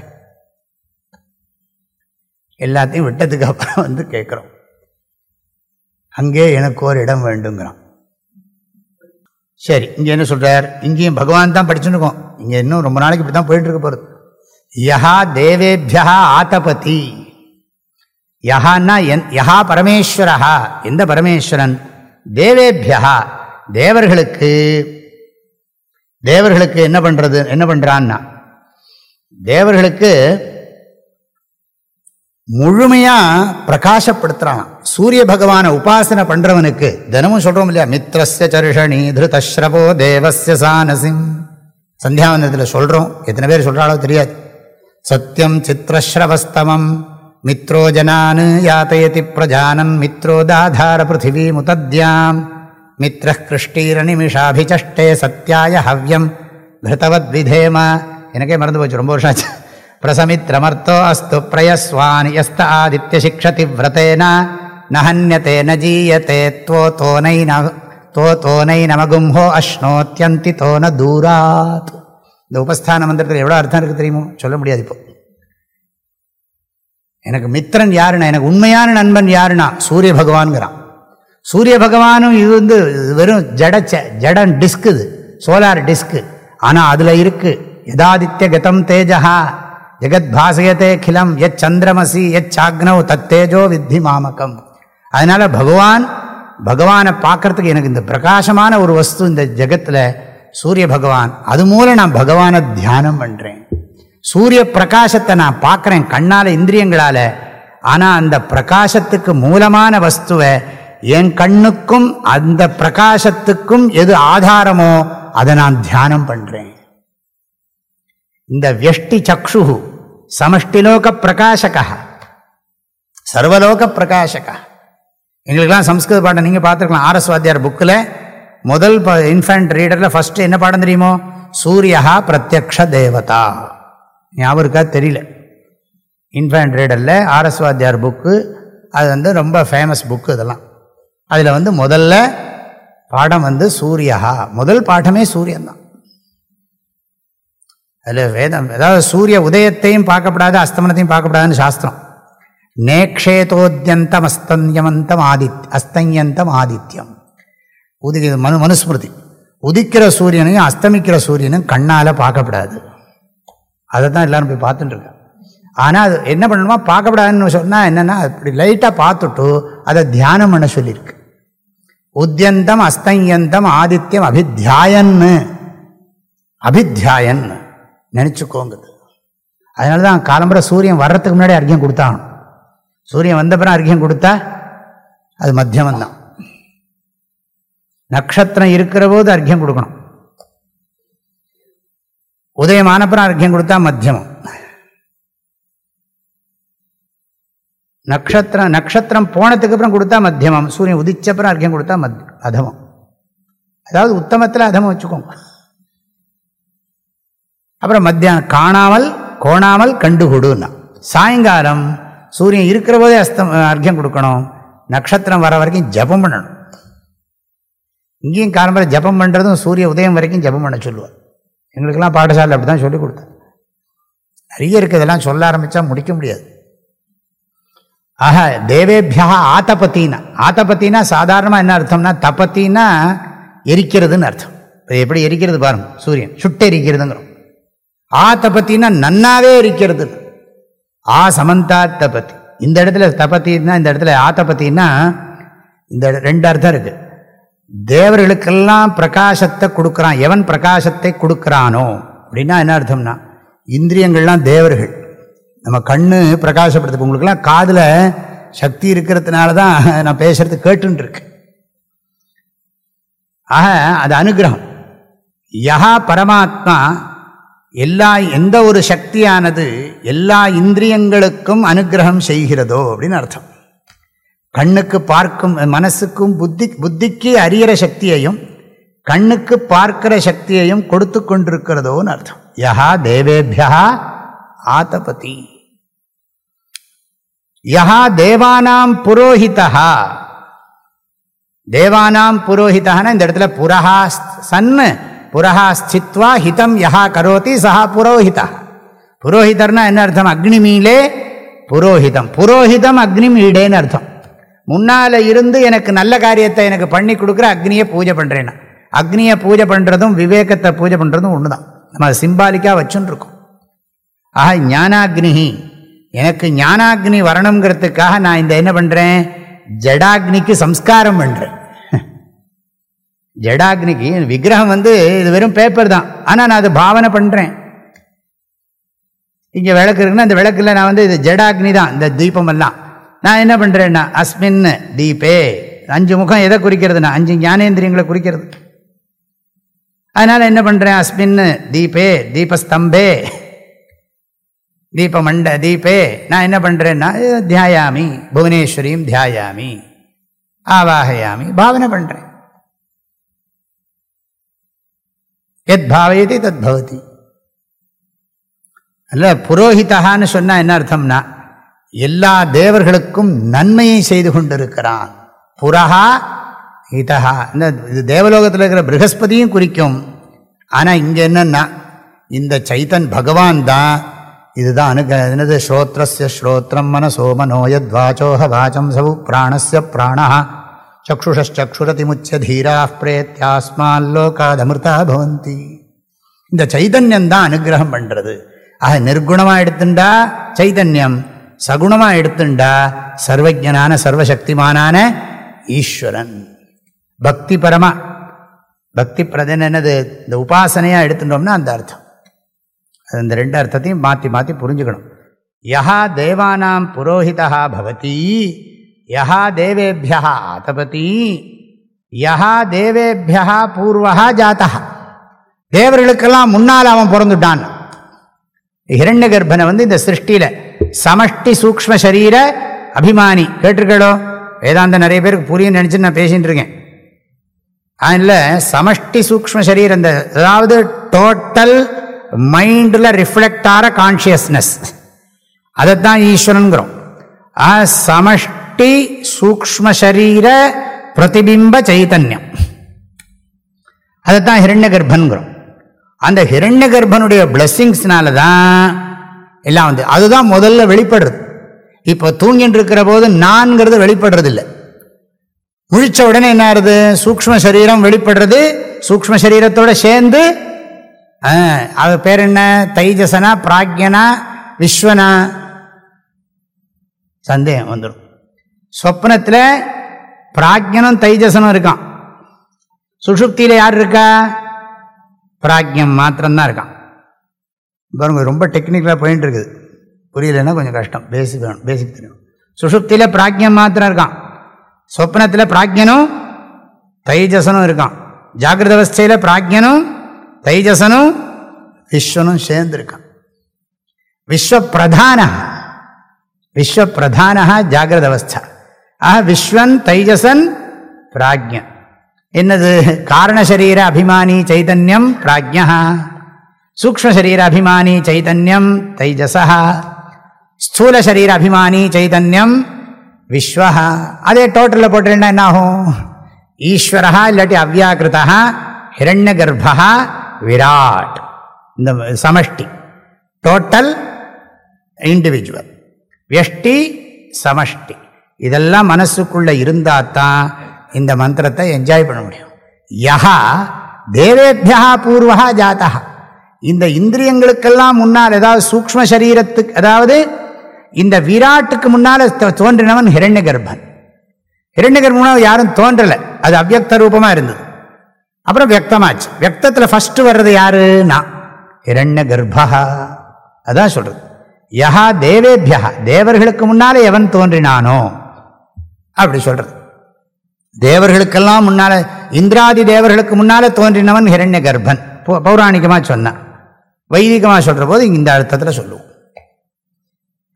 எல்லாத்தையும் விட்டதுக்கு அப்புறம் வந்து கேட்குறோம். அங்கே எனக்கு ஒரு இடம் வேண்டுங்கிறான். சரி இங்கே என்ன சொல்கிறார் இங்கேயும் பகவான் தான் படிச்சுருக்கோம் இங்கே இன்னும் ரொம்ப நாளைக்கு இப்படி தான் போயிட்டுருக்க போகிறது யஹா தேவேபியா ஆத்தபதி. யஹான்னா என் யஹா பரமேஸ்வரஹா. எந்த பரமேஸ்வரன்? தேவேபியா தேவர்களுக்கு தேவர்களுக்கு என்ன பண்ணுறது என்ன பண்ணுறான்னா தேவர்களுக்கு முழுமையாக பிரகாசப்படுத்துகிறான் சூரிய பகவானை உபாசனை பண்ணுறவனுக்கு தினமும் சொல்கிறோம் இல்லையா மித்திரஸ்ய சருஷணி திருதஸ்ரபோ தேவஸ்ய சானசிம். சந்தியாவந்தத்தில் சொல்கிறோம் எத்தனை பேர் சொல்கிறாலோ தெரியாது. சத்தியம் சித்திரஸ்ரவஸ்தமம் மித்ரோ ஜனான் யாத்தயதி பிரஜானம் மித்ரோ தாதார பிருத்திவி முதத்யாம். மித்ர கிருஷ்டீரணிமிஷாபிச்சே சத்தியாய ஹவ்யம். கிருத்தவத் விதேம எனக்கே மறந்து போச்சு ரொம்ப வருஷம் ஆச்சு. பிரசமித்ரமர்த்தோ அஸ்து பிரயஸ்வான் யஸ்த ஆதித்யசிக்ஷதி விரதேன நஹன்யதே ந ஜீயத்தே தோ தோனை ந தோ தோனை நமகும்ஹோ அஷ்ணோத்தியந்தி தோன தூராத் இந்த உபஸ்தான மந்திரத்தில் எவ்வளோ அர்த்தம் இருக்குது தெரியுமோ? சொல்ல முடியாது இப்போ. எனக்கு மித்திரன் யாருன்னா எனக்கு உண்மையான நண்பன் யாருன்னா சூரிய பகவான்கிறான் சூரிய பகவானும் இது வந்து வெறும் ஜட ஜடன் டிஸ்க் இது சோலார் டிஸ்க்கு ஆனால் அதில் இருக்குது யதாதித்ய கதம் தேஜகா ஜெகத் பாசயத்தே கிலம் எச் சந்திரமசி எச் சாக்னவ் தத்தேஜோ வித்தி மாமகம் அதனால் பகவான் பகவானை பார்க்கறதுக்கு எனக்கு இந்த பிரகாசமான ஒரு வஸ்து இந்த ஜெகத்தில் சூரிய பகவான். அது மூலம் நான் பகவானை தியானம் பண்ணுறேன் சூரிய பிரகாசத்தை நான் பார்க்குறேன் கண்ணால் இந்திரியங்களால். ஆனால் அந்த பிரகாசத்துக்கு மூலமான வஸ்துவை என் கண்ணுக்கும் அந்த பிரகாசத்துக்கும் எது ஆதாரமோ அதை நான் தியானம் பண்ணுறேன் இந்த வியஷ்டி சக்ஷு சமஷ்டிலோக பிரகாசக சர்வலோக பிரகாசக எங்களுக்கெல்லாம் சம்ஸ்கிருத பாடம் நீங்கள் பார்த்துருக்கலாம். ஆர்எஸ் வாத்தியார் புக்கில் முதல் இன்ஃபேண்ட் ரீடரில் ஃபஸ்ட்டு என்ன பாடம் தெரியுமோ? சூரியா பிரத்யக்ஷ தேவதா. ஞாபகம் இருக்கா? தெரியல. இன்ஃபேண்ட் ரீடரில் ஆர்எஸ் வாத்தியார் புக்கு அது வந்து ரொம்ப ஃபேமஸ் புக்கு இதெல்லாம். அதில் வந்து முதல்ல பாடம் வந்து சூரியா முதல் பாடமே சூரியன் தான். அதில் வேதம் அதாவது சூரிய உதயத்தையும் பார்க்கப்படாது அஸ்தமனத்தையும் பார்க்கப்படாதுன்னு சாஸ்திரம். நேக்ஷேதோத்யந்தம் அஸ்தன்யமந்தம் ஆதித் அஸ்தன்யந்தம் ஆதித்யம். உதி மனு மனுஸ்மிருதி. உதிக்கிற சூரியனையும் அஸ்தமிக்கிற சூரியனும் கண்ணால் பார்க்கப்படாது. அதை தான் எல்லோரும் போய் பார்த்துட்டுருக்கேன் ஆனால் அது என்ன பண்ணணுமா? பார்க்கப்படாதுன்னு சொன்னால் என்னென்னா அப்படி லைட்டாக பார்த்துட்டு அதை தியானம் பண்ண சொல்லியிருக்கு. உத்தியந்தம் அஸ்தயந்தம் ஆதித்யம் அபித்தியாயன்னு அபித்தியாயன்னு நினச்சிக்கோங்குது. அதனால தான் காலம்புரை சூரியன் வர்றதுக்கு முன்னாடி அர்க்கியம் கொடுத்தான் சூரியன் வந்தப்புறம் அர்க்கியம் கொடுத்தா அது மத்தியமந்தான். நட்சத்திரம் இருக்கிற போது அர்க்கியம் கொடுக்கணும். உதயமானப்புறம் அர்க்கியம் கொடுத்தா மத்தியமம். நட்சத்திரம் நட்சத்திரம் போனதுக்கு அப்புறம் கொடுத்தா மத்தியமம். சூரியன் உதிச்சப்புறம் அர்க்கியம் கொடுத்தா மத் அதமம். அதாவது உத்தமத்தில் அதமம் வச்சுக்கோங்க. அப்புறம் மத்தியானம் காணாமல் கோணாமல் கண்டுகொடுன்னா. சாயங்காலம் சூரியன் இருக்கிற போதே அஸ்தம் அர்க்கியம் கொடுக்கணும். நட்சத்திரம் வர வரைக்கும் ஜபம் பண்ணணும். இங்கேயும் காலம்பரை ஜபம் பண்ணுறதும் சூரிய உதயம் வரைக்கும் ஜபம் பண்ண சொல்லுவார். எங்களுக்கெல்லாம் பாடசாலை அப்படி தான் சொல்லிக் கொடுத்தேன். நிறைய இருக்குது இதெல்லாம் சொல்ல ஆரம்பித்தா முடிக்க முடியாது. ஆக தேவேபியா ஆத்தபத்தினா. ஆத்தபத்தினா சாதாரணமாக என்ன அர்த்தம்னா தப்பத்தின்னா எரிக்கிறதுன்னு அர்த்தம். எப்படி எரிக்கிறது பாருங்கள் சூரியன். சுட்டு எரிக்கிறதுங்கிறோம் ஆ தபத்தின்னா நன்னாவே இருக்கிறது. ஆ சமந்தா தபத்தி இந்த இடத்துல தபத்தின்னா இந்த இடத்துல ஆ தபத்தின்னா இந்த ரெண்டு அர்த்தம் இருக்கு. தேவர்களுக்கெல்லாம் பிரகாசத்தை கொடுக்குறான். எவன் பிரகாசத்தை கொடுக்குறானோ? அப்படின்னா என்ன அர்த்தம்னா இந்திரியங்கள்லாம் தேவர்கள். நம்ம கண்ணு பிரகாசப்படுத்து உங்களுக்குலாம் காதில் சக்தி இருக்கிறதுனால தான் நான் பேசுறது கேட்டுருக்கு ஆக அது அனுகிரகம். யகா பரமாத்மா எல்லா எந்த ஒரு சக்தியானது எல்லா இந்திரியங்களுக்கும் அனுகிரகம் செய்கிறதோ அப்படின்னு அர்த்தம். கண்ணுக்கு பார்க்கும் மனசுக்கும் புத்தி புத்திக்கு அறிகிற சக்தியையும் கண்ணுக்கு பார்க்கிற சக்தியையும் கொடுத்து கொண்டிருக்கிறதோன்னு அர்த்தம். யஹா தேவேபியா ஆத்தபதி யஹா தேவானாம் புரோஹிதா தேவானாம் புரோஹிதான இந்த இடத்துல புரஹா சன்னு புரஹா ஸ்தித்வா ஹிதம் யஹா கரோதி சஹா புரோஹிதா புரோஹிதர்னா என்ன அர்த்தம்? அக்னிமீலே புரோஹிதம். புரோஹிதம் அக்னிமீடேன்னு அர்த்தம். முன்னால் இருந்து எனக்கு நல்ல காரியத்தை எனக்கு பண்ணி கொடுக்குற அக்னியை பூஜை பண்ணுறேன்னா அக்னியை பூஜை பண்ணுறதும் விவேகத்தை பூஜை பண்ணுறதும் ஒன்று தான் நம்ம அதை சிம்பாலிக்காக வச்சுன்னு இருக்கோம் ஆஹா ஞானாக்னி எனக்கு ஞானாக்னி வரணுங்கிறதுக்காக நான் இந்த என்ன பண்ணுறேன் ஜடாக்னிக்கு சம்ஸ்காரம் பண்ணுறேன் ஜடாக்னிக்கு விக்கிரகம் வந்து இது வெறும் பேப்பர் தான். ஆனால் நான் அதை பாவனை பண்ணுறேன் இங்கே விளக்கு இருக்குன்னா அந்த விளக்கில் நான் வந்து இது ஜடாக்னி தான் இந்த தீபமெல்லாம். நான் என்ன பண்ணுறேன்னா அஸ்மின் தீபே. அஞ்சு முகம் எதை குறிக்கிறதுனா அஞ்சு ஞானேந்திரியங்களை குறிக்கிறது. அதனால் என்ன பண்ணுறேன் அஸ்மின் தீபே தீபஸ்தம்பே. தீபமண்ட தீபே. நான் என்ன பண்ணுறேன்னா தியாயாமி புவனேஸ்வரியும் தியாயாமி ஆவாகையாமி பாவனை பண்ணுறேன் எத் பாவையதி தத் பவதி அல்ல புரோஹிதான்னு சொன்னால் என்ன அர்த்தம்னா எல்லா தேவர்களுக்கும் நன்மையை செய்து கொண்டிருக்கிறான். புறஹா ஹிதஹா. இந்த இது தேவலோகத்தில் இருக்கிற ப்ரகஸ்பதியும் குறிக்கும். ஆனால் இங்கே என்னென்னா இந்த சைத்தன் பகவான் தான் இதுதான் அனுக என்னது ஸ்ரோத்ரஸ்ய ஸ்ரோத்திரம் மனசோ மனோயத்வாச்சோஹ வாச்சம் சவு பிராணஸ்ய பிராணா சக்ஷுஷச்சுரதிமுச்சிய தீரா பிரேத்தியாஸ்மால்லோகாதமிருதா பவந்தி. இந்த சைதன்யம் தான் அனுகிரகம் பண்ணுறது ஆக நிர்குணமாக எடுத்துண்டா சைதன்யம் சகுணமாக எடுத்துண்டா சர்வஜனான சர்வசக்திமானான ஈஸ்வரன். பக்தி பரமா பக்தி பிரதன் என்னது இந்த உபாசனையாக எடுத்துட்டோம்னா அந்த அர்த்தம். அது இந்த ரெண்டு அர்த்தத்தையும் மாற்றி மாற்றி புரிஞ்சுக்கணும். யா தேவானாம் புரோஹிதா பவதி. யஹா தேவேபியா ஆதபதி. யஹா தேவேபியா பூர்வா ஜாத்தா தேவர்களுக்கெல்லாம் முன்னால் அவன் பிறந்துட்டான். ஹிரண்ய கர்ப்பனை வந்து இந்த சிருஷ்டியில் சமஷ்டி சூக்ம சரீர அபிமானி. கேட்டிருக்கோ வேதாந்த நிறைய பேருக்கு புரியும் நினச்சி நான் பேசிகிட்டு இருக்கேன். அதில் சமஷ்டி சூக்ம சரீரம் இந்த அதாவது டோட்டல் மைண்டில் ரிஃப்ளெக்ட் ஆகிற கான்ஷியஸ்னஸ் அதைத்தான் ஈஸ்வரனுங்கிறோம் ஆ சமஷ்டி சூக்ம சரீர பிரதிபிம்ப சைத்தன்யம் அதைத்தான் ஹிரண்ய கர்ப்பன்கிறோம். அந்த ஹிரண்ய கர்ப்பனுடைய பிளஸ்ஸிங்ஸ்னால தான் எல்லாம் வந்து அதுதான் முதல்ல வெளிப்படுறது. இப்போ தூங்கிட்டு இருக்கிற போது நான்கிறது வெளிப்படுறதில்லை. முழிச்ச உடனே என்ன ஆகுது சூக்ம சரீரம் வெளிப்படுறது. சூக்ம சரீரத்தோட சேர்ந்து அது பேர் என்ன? தைஜசனா பிராக்யனா விஸ்வனா? சந்தேகம் வந்துடும் சொப்னத்தில் பிராஜ்யனும் தைஜசனும் இருக்கான். சுஷுப்தியில் யார் இருக்கா? பிராஜ்யம் மாத்திரம்தான் இருக்கான். பாருங்க ரொம்ப டெக்னிக்கலாக போயிட்டு இருக்குது. புரியலன்னா கொஞ்சம் கஷ்டம். பேசிக் வேணும் பேசிக் தெரியும். சுஷுப்தியில் பிராஜ்யம் மாத்திரம் இருக்கான். சொப்னத்தில் பிராஜ்யனும் தைஜசனும் இருக்கான். ஜாகிரத அவஸ்தையில் பிராஜ்யனும் தைஜசனும் விஸ்வனும் சேர்ந்துருக்கான். விஸ்வப்பிரதான விஸ்வப்பிரதான ஜாகிரத அவஸ்தா. ஆஹ விஸ்வன் தைஜசன் பிராக்யன் என்னது? காரணசரீர அபிமானி சைதன்யம் பிராஜ்யா. சூக்மசரீர அபிமானி சைதன்யம் தைஜசா. ஸ்தூல சரீர அபிமானி சைதன்யம் விஸ்வா. அதே டோட்டலில் போட்டுருந்தா என்ன ஆகும் ஈஸ்வரா இல்லாட்டி அவ்யாக்கிருதா ஹிரண்ய கர்ப்பா விராட். இந்த சமஷ்டி. டோட்டல் இண்டிவிஜுவல் வெஷ்டி சமஷ்டி. இதெல்லாம் மனசுக்குள்ளே இருந்தால் தான் இந்த மந்திரத்தை என்ஜாய் பண்ண முடியும். யஹா தேவேபியா பூர்வா ஜாத்தா இந்த இந்திரியங்களுக்கெல்லாம் முன்னால் ஏதாவது சூக்ம சரீரத்துக்கு அதாவது இந்த விராட்டுக்கு முன்னால் தோன்றினவன் ஹிரண்ய கர்ப்பன் ஹிரண்ய கர்ப்பம் யாரும் தோன்றலை. அது அவ்வக்த ரூபமாக இருந்தது. அப்புறம் வியக்தமாச்சு. வியக்தத்தில் ஃபஸ்ட்டு வர்றது யாருன்னா ஹிரண்ய கர்ப்பா அதான் சொல்கிறது யஹா தேவேபியா தேவர்களுக்கு முன்னாலே எவன் தோன்றினானோ அப்படி சொல்றது. தேவர்களுக்கெல்லாம் முன்னால இந்திராதி தேவர்களுக்கு முன்னால தோன்றினவன் ஹிரண்ய கர்ப்பன் பௌராணிகமாக சொன்னான். வைதிகமாக சொல்கிற போது இந்த அர்த்தத்தில் சொல்லுவோம்.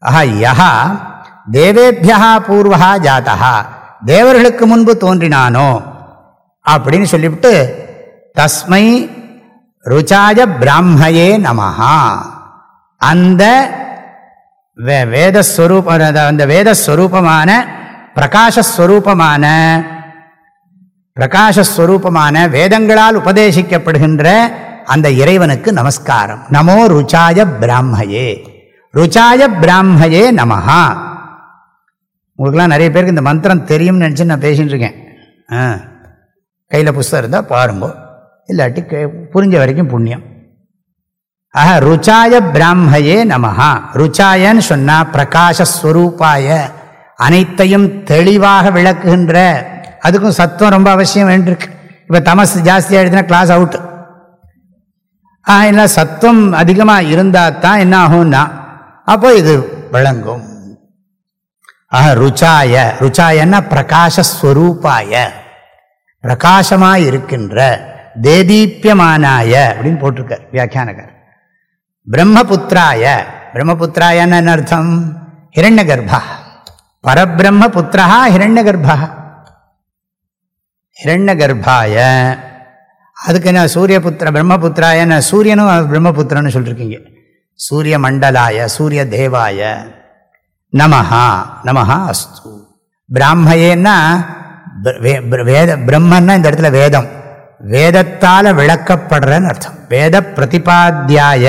ஆஹா யஹா தேவேபியா பூர்வா ஜாத்தா தேவர்களுக்கு முன்பு தோன்றினானோ? அப்படின்னு சொல்லிவிட்டு தஸ்மை ருச்சாய பிராமையே நமஹா. அந்த வேதஸ்வரூப அந்த வேதஸ்வரூபமான பிரகாஷஸ்வரூபமான பிரகாஷஸ்வரூபமான வேதங்களால் உபதேசிக்கப்படுகின்ற அந்த இறைவனுக்கு நமஸ்காரம். நமோ ருச்சாய பிராமையே ருச்சாய பிராமையே நமஹா. உங்களுக்குலாம் நிறைய பேருக்கு இந்த மந்திரம் தெரியும்னு நினச்சி நான் பேசிகிட்டு இருக்கேன். ஆ கையில் புஸ்தகம் இருந்தால் பாருங்கோ. இல்லாட்டி புரிஞ்ச வரைக்கும் புண்ணியம். ஆஹ ருச்சாய பிராமையே நமஹா. ருச்சாயன்னு சொன்னால் பிரகாஷஸ்வரூபாய அனைத்தையும் தெளிவாக விளக்குகின்ற அதுக்கும் சத்துவம் ரொம்ப அவசியம் வேண்டியிருக்கு. இப்போ தமஸ் ஜாஸ்தியாக எழுதினா கிளாஸ் அவுட்டு இல்லை சத்துவம் அதிகமாக இருந்தால் தான் என்ன ஆகும்னா அப்போ இது விளங்கும். ஆஹ் ருச்சாய ருச்சாயன்னா பிரகாஷஸ்வரூபாய பிரகாசமாக இருக்கின்ற தேதீப்பியமானாய அப்படின்னு போட்டிருக்கார் வியாக்கியானகர். பிரம்மபுத்திராய பிரம்மபுத்திராயன்னு என்ன அர்த்தம்? ஹிரண்ய கர்ப்பா பரபிரம்ம புத்திரா ஹிரண்ய கர்ப்பா ஹிரண்ய கர்ப்பாய அதுக்கு என்ன சூரியபுத்திர பிரம்மபுத்திராய சூரியனும் பிரம்மபுத்திரன்னு சொல்லியிருக்கீங்க சூரிய மண்டலாய சூரிய தேவாய நமஹா நமஹா அஸ்து. பிராமையேன்னா வேத பிரம்மன்னா இந்த இடத்துல வேதம். வேதத்தால் விளக்கப்படுறன்னு அர்த்தம். வேத பிரதிபாத்தியாய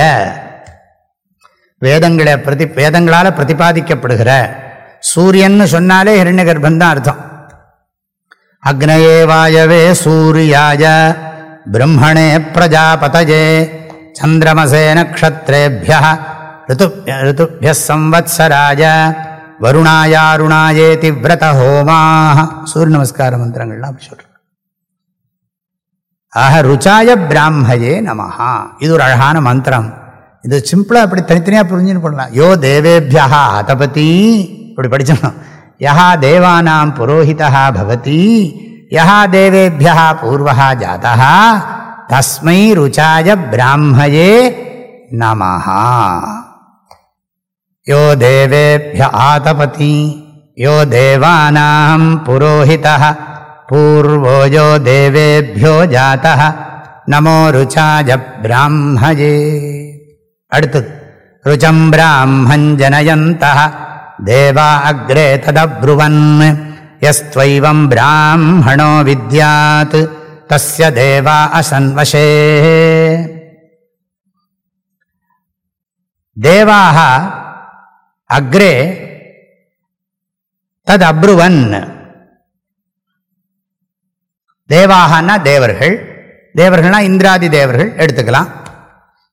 வேதங்களை பிரதி வேதங்களால் பிரதிபாதிக்கப்படுகிற சூரியன்னு சொன்னாலே ஹிரண்ய கர்ப்பந்தான் அர்த்தம். அக்னயே வாயவே சூரியாய பிரம்மணே பிரஜாபதஜே சந்திரமசே நக்ஷத்ரேபிய ரித்து ரித்துபிய சம்வத்சராய வருணாயாருணாயே விரத ஹோமாக சூரிய நமஸ்கார மந்திரங்கள்லாம் அப்படி சொல்கிறோம் ஆக ருச்சாய பிராமையே நமஹா. இது ஒரு அழகான மந்திரம். இது சிம்பிளாக அப்படி தனித்தனியாக புரிஞ்சுன்னு பண்ணலாம் யோ தேவேபியா ஆதபதி. இப்படி படித்தோம் யா தேவானாம் புரோஹிதா பவதி யா தேவேபியா பூர்வா ஜாதா தஸ்மை ருச்சாய பிராமயே நமஹா. யோ தேவேபிய ஆதபதி யோ தேவானாம் புரோஹிதா பூர்வோயோ தேவேபியோ ஜாத நமோ ருச்சாய பிராமயே அடுத்தது ருச்சம் பிராமஞ்சனயந்த தேவா அக்ரே ததப்ருவன். யஸ்துவைவம் பிராமணோ வித்யாத். தஸ்ய தேவா அசன்வசே. தேவாக அக்ரே தத் அப்ருவன் தேவாகனா தேவர்கள். தேவர்கள்னா இந்திராதி தேவர்கள் எடுத்துக்கலாம்.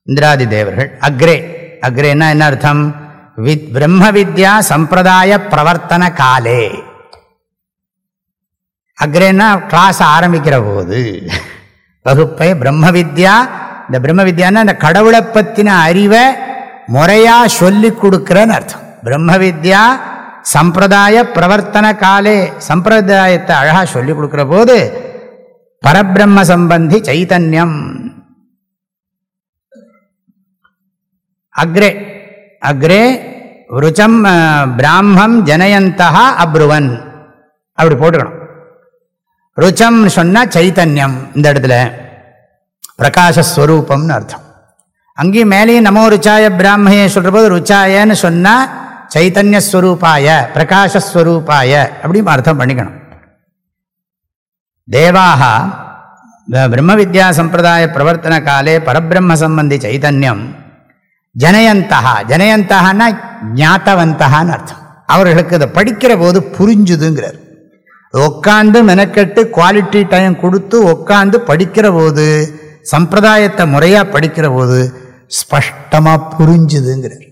இந்திராதி தேவர்கள். அக்ரே. அக்ரேன்னா என்ன அர்த்தம்? வித் பிரம்ம வித்யா சம்பிரதாய பிரவர்த்தன காலே. அக்ரேன்னா கிளாஸ் ஆரம்பிக்கிற போது வகுப்பை பிரம்ம வித்யா இந்த பிரம்ம வித்யான்னா இந்த கடவுளை பற்றின அறிவை முறையாக சொல்லி கொடுக்குறன்னு அர்த்தம். பிரம்ம வித்யா சம்பிரதாய பிரவர்த்தன காலே சம்பிரதாயத்தை அழகாக சொல்லி கொடுக்குற போது பரபிரம்ம சம்பந்தி சைத்தன்யம் அக்ரே அக்ரே ருச்சம் பிராமம் ஜனயந்தா அப்ருவன் அப்படி போட்டுக்கணும். ருச்சம் சொன்னால் சைத்தன்யம் இந்த இடத்துல. பிரகாசஸ்வரூபம்னு அர்த்தம். அங்கேயும் மேலேயும் நமோ ருச்சாய பிராமையை சொல்கிற போது ருச்சாயன்னு சொன்னால் சைத்தன்யஸ்வரூபாய பிரகாசஸ்வரூபாய அப்படின்னு அர்த்தம் பண்ணிக்கணும். தேவாக பிரம்ம வித்யா சம்பிரதாய பிரவர்த்தன காலே பரபிரம்ம சம்பந்தி சைதன்யம் ஜனயந்தகா ஜனயந்தகான்னா ஞாத்தவந்தகான்னு அர்த்தம். அவர்களுக்கு அதை படிக்கிற போது புரிஞ்சுதுங்கிறார். உட்காந்து மெனக்கெட்டு குவாலிட்டி டைம் கொடுத்து உட்காந்து படிக்கிற போது சம்பிரதாயத்தை முறையாக படிக்கிற போது ஸ்பஷ்டமாக புரிஞ்சுதுங்கிறார்.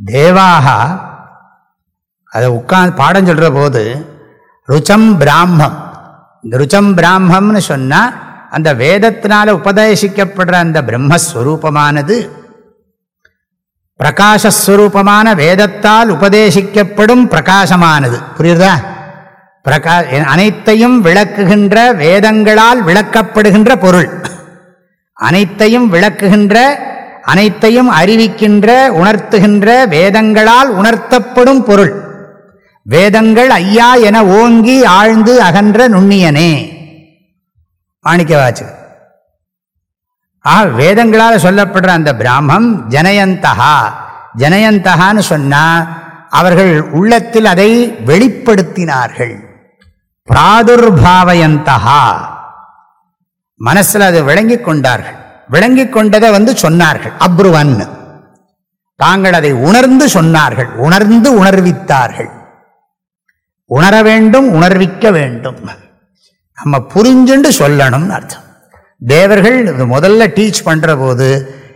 தேவாக அதை உட்காந்து பாடம் சொல்கிற போது ருச்சம் பிராமம் இந்த ருச்சம் பிராமம்னு சொன்னால் அந்த வேதத்தினால உபதேசிக்கப்படுற அந்த பிரம்மஸ்வரூபமானது பிரகாசஸ்வரூபமான வேதத்தால் உபதேசிக்கப்படும் பிரகாசமானது. புரியுதா? பிரகா அனைத்தையும் விளக்குகின்ற வேதங்களால் விளக்கப்படுகின்ற பொருள். அனைத்தையும் விளக்குகின்ற அனைத்தையும் அறிவிக்கின்ற உணர்த்துகின்ற வேதங்களால் உணர்த்தப்படும் பொருள். வேதங்கள் ஐயா என ஓங்கி ஆழ்ந்து அகன்ற நுண்ணியனே. மாணிக்க வாச்சு ஆ வேதங்களால் சொல்லப்படுற அந்த பிராமம் ஜனயந்தகா ஜனயந்தகான்னு சொன்னால் அவர்கள் உள்ளத்தில் அதை வெளிப்படுத்தினார்கள். பிராதுர்பாவயந்தகா மனசில் அதை விளங்கி கொண்டார்கள். விளங்கி கொண்டதை வந்து சொன்னார்கள் அப்ருவன் தாங்கள் அதை உணர்ந்து சொன்னார்கள் உணர்ந்து உணர்வித்தார்கள். உணர வேண்டும் உணர்விக்க வேண்டும். நம்ம புரிஞ்சுண்டு சொல்லணும்னு அர்த்தம். தேவர்கள் முதல்ல டீச் பண்ணுற போது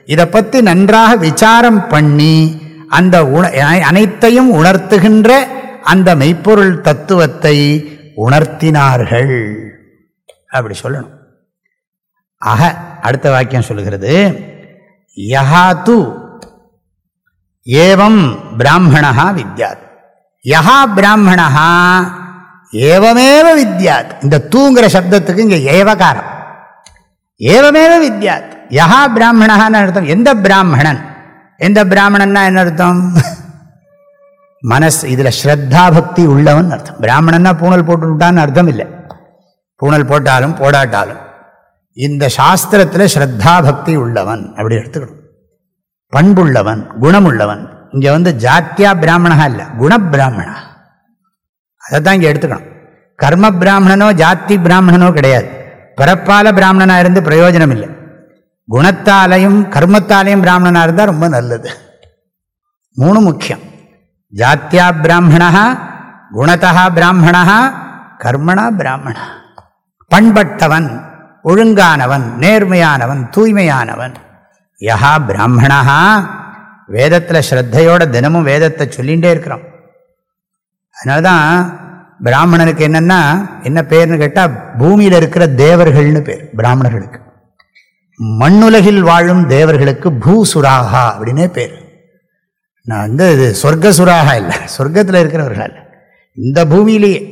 இதை பற்றி நன்றாக விசாரம் பண்ணி அந்த உண அனைத்தையும் உணர்த்துகின்ற அந்த மெய்ப்பொருள் தத்துவத்தை உணர்த்தினார்கள். அப்படி சொல்லணும். ஆக அடுத்த வாக்கியம் சொல்லுகிறது. யஹா து ஏவம் பிராமணா வித்யாத். யஹா பிராமணா ஏவமேவ வித்யாத். இந்த தூங்குற சப்தத்துக்கு இங்கே ஏவகாரம். ஏவமேவ வித்யாத். யஹா பிராமணான்னு அர்த்தம். எந்த பிராமணன்? எந்த பிராமணன்னா என்ன அர்த்தம்? மனஸ் இதில் ஸ்ரத்தா பக்தி உள்ளவன் அர்த்தம். பிராமணன்னா பூணல் போட்டுவிட்டான்னு அர்த்தம் இல்லை. பூணல் போட்டாலும் போடாட்டாலும். இந்த சாஸ்திரத்தில் ஸ்ரத்தா பக்தி உள்ளவன் அப்படி எடுத்துக்கணும். பண்புள்ளவன் குணமுள்ளவன். இங்கே வந்து ஜாத்தியா பிராமணா இல்லை. குணப்பிராமணா அதை தான் இங்கே எடுத்துக்கணும். கர்ம பிராமணனோ ஜாத்தி பிராமணனோ கிடையாது. பிறப்பால பிராமணனாக இருந்து பிரயோஜனம் இல்லை குணத்தாலையும் கர்மத்தாலையும் பிராமணனாக இருந்தால் ரொம்ப நல்லது. மூணு முக்கியம். ஜாத்தியா பிராமணா குணத்தா பிராமணா கர்மணா பிராமணா. பண்பட்டவன் ஒழுங்கானவன் நேர்மையானவன் தூய்மையானவன். யஹா பிராமணா வேதத்தில் ஸ்ரத்தையோட தினமும் வேதத்தை சொல்லிகிட்டே இருக்கிறோம். அதனால தான் பிராமணனுக்கு என்னென்னா என்ன பேர்னு கேட்டால் பூமியில் இருக்கிற தேவர்கள்னு பேர் பிராமணர்களுக்கு. மண்ணுலகில் வாழும் தேவர்களுக்கு பூசுராகா அப்படின்னே பேர். நான் வந்து இது சொர்க்க சுராகா இல்லை சொர்க்கத்தில் இருக்கிறவர்கள் இந்த பூமியிலேயே.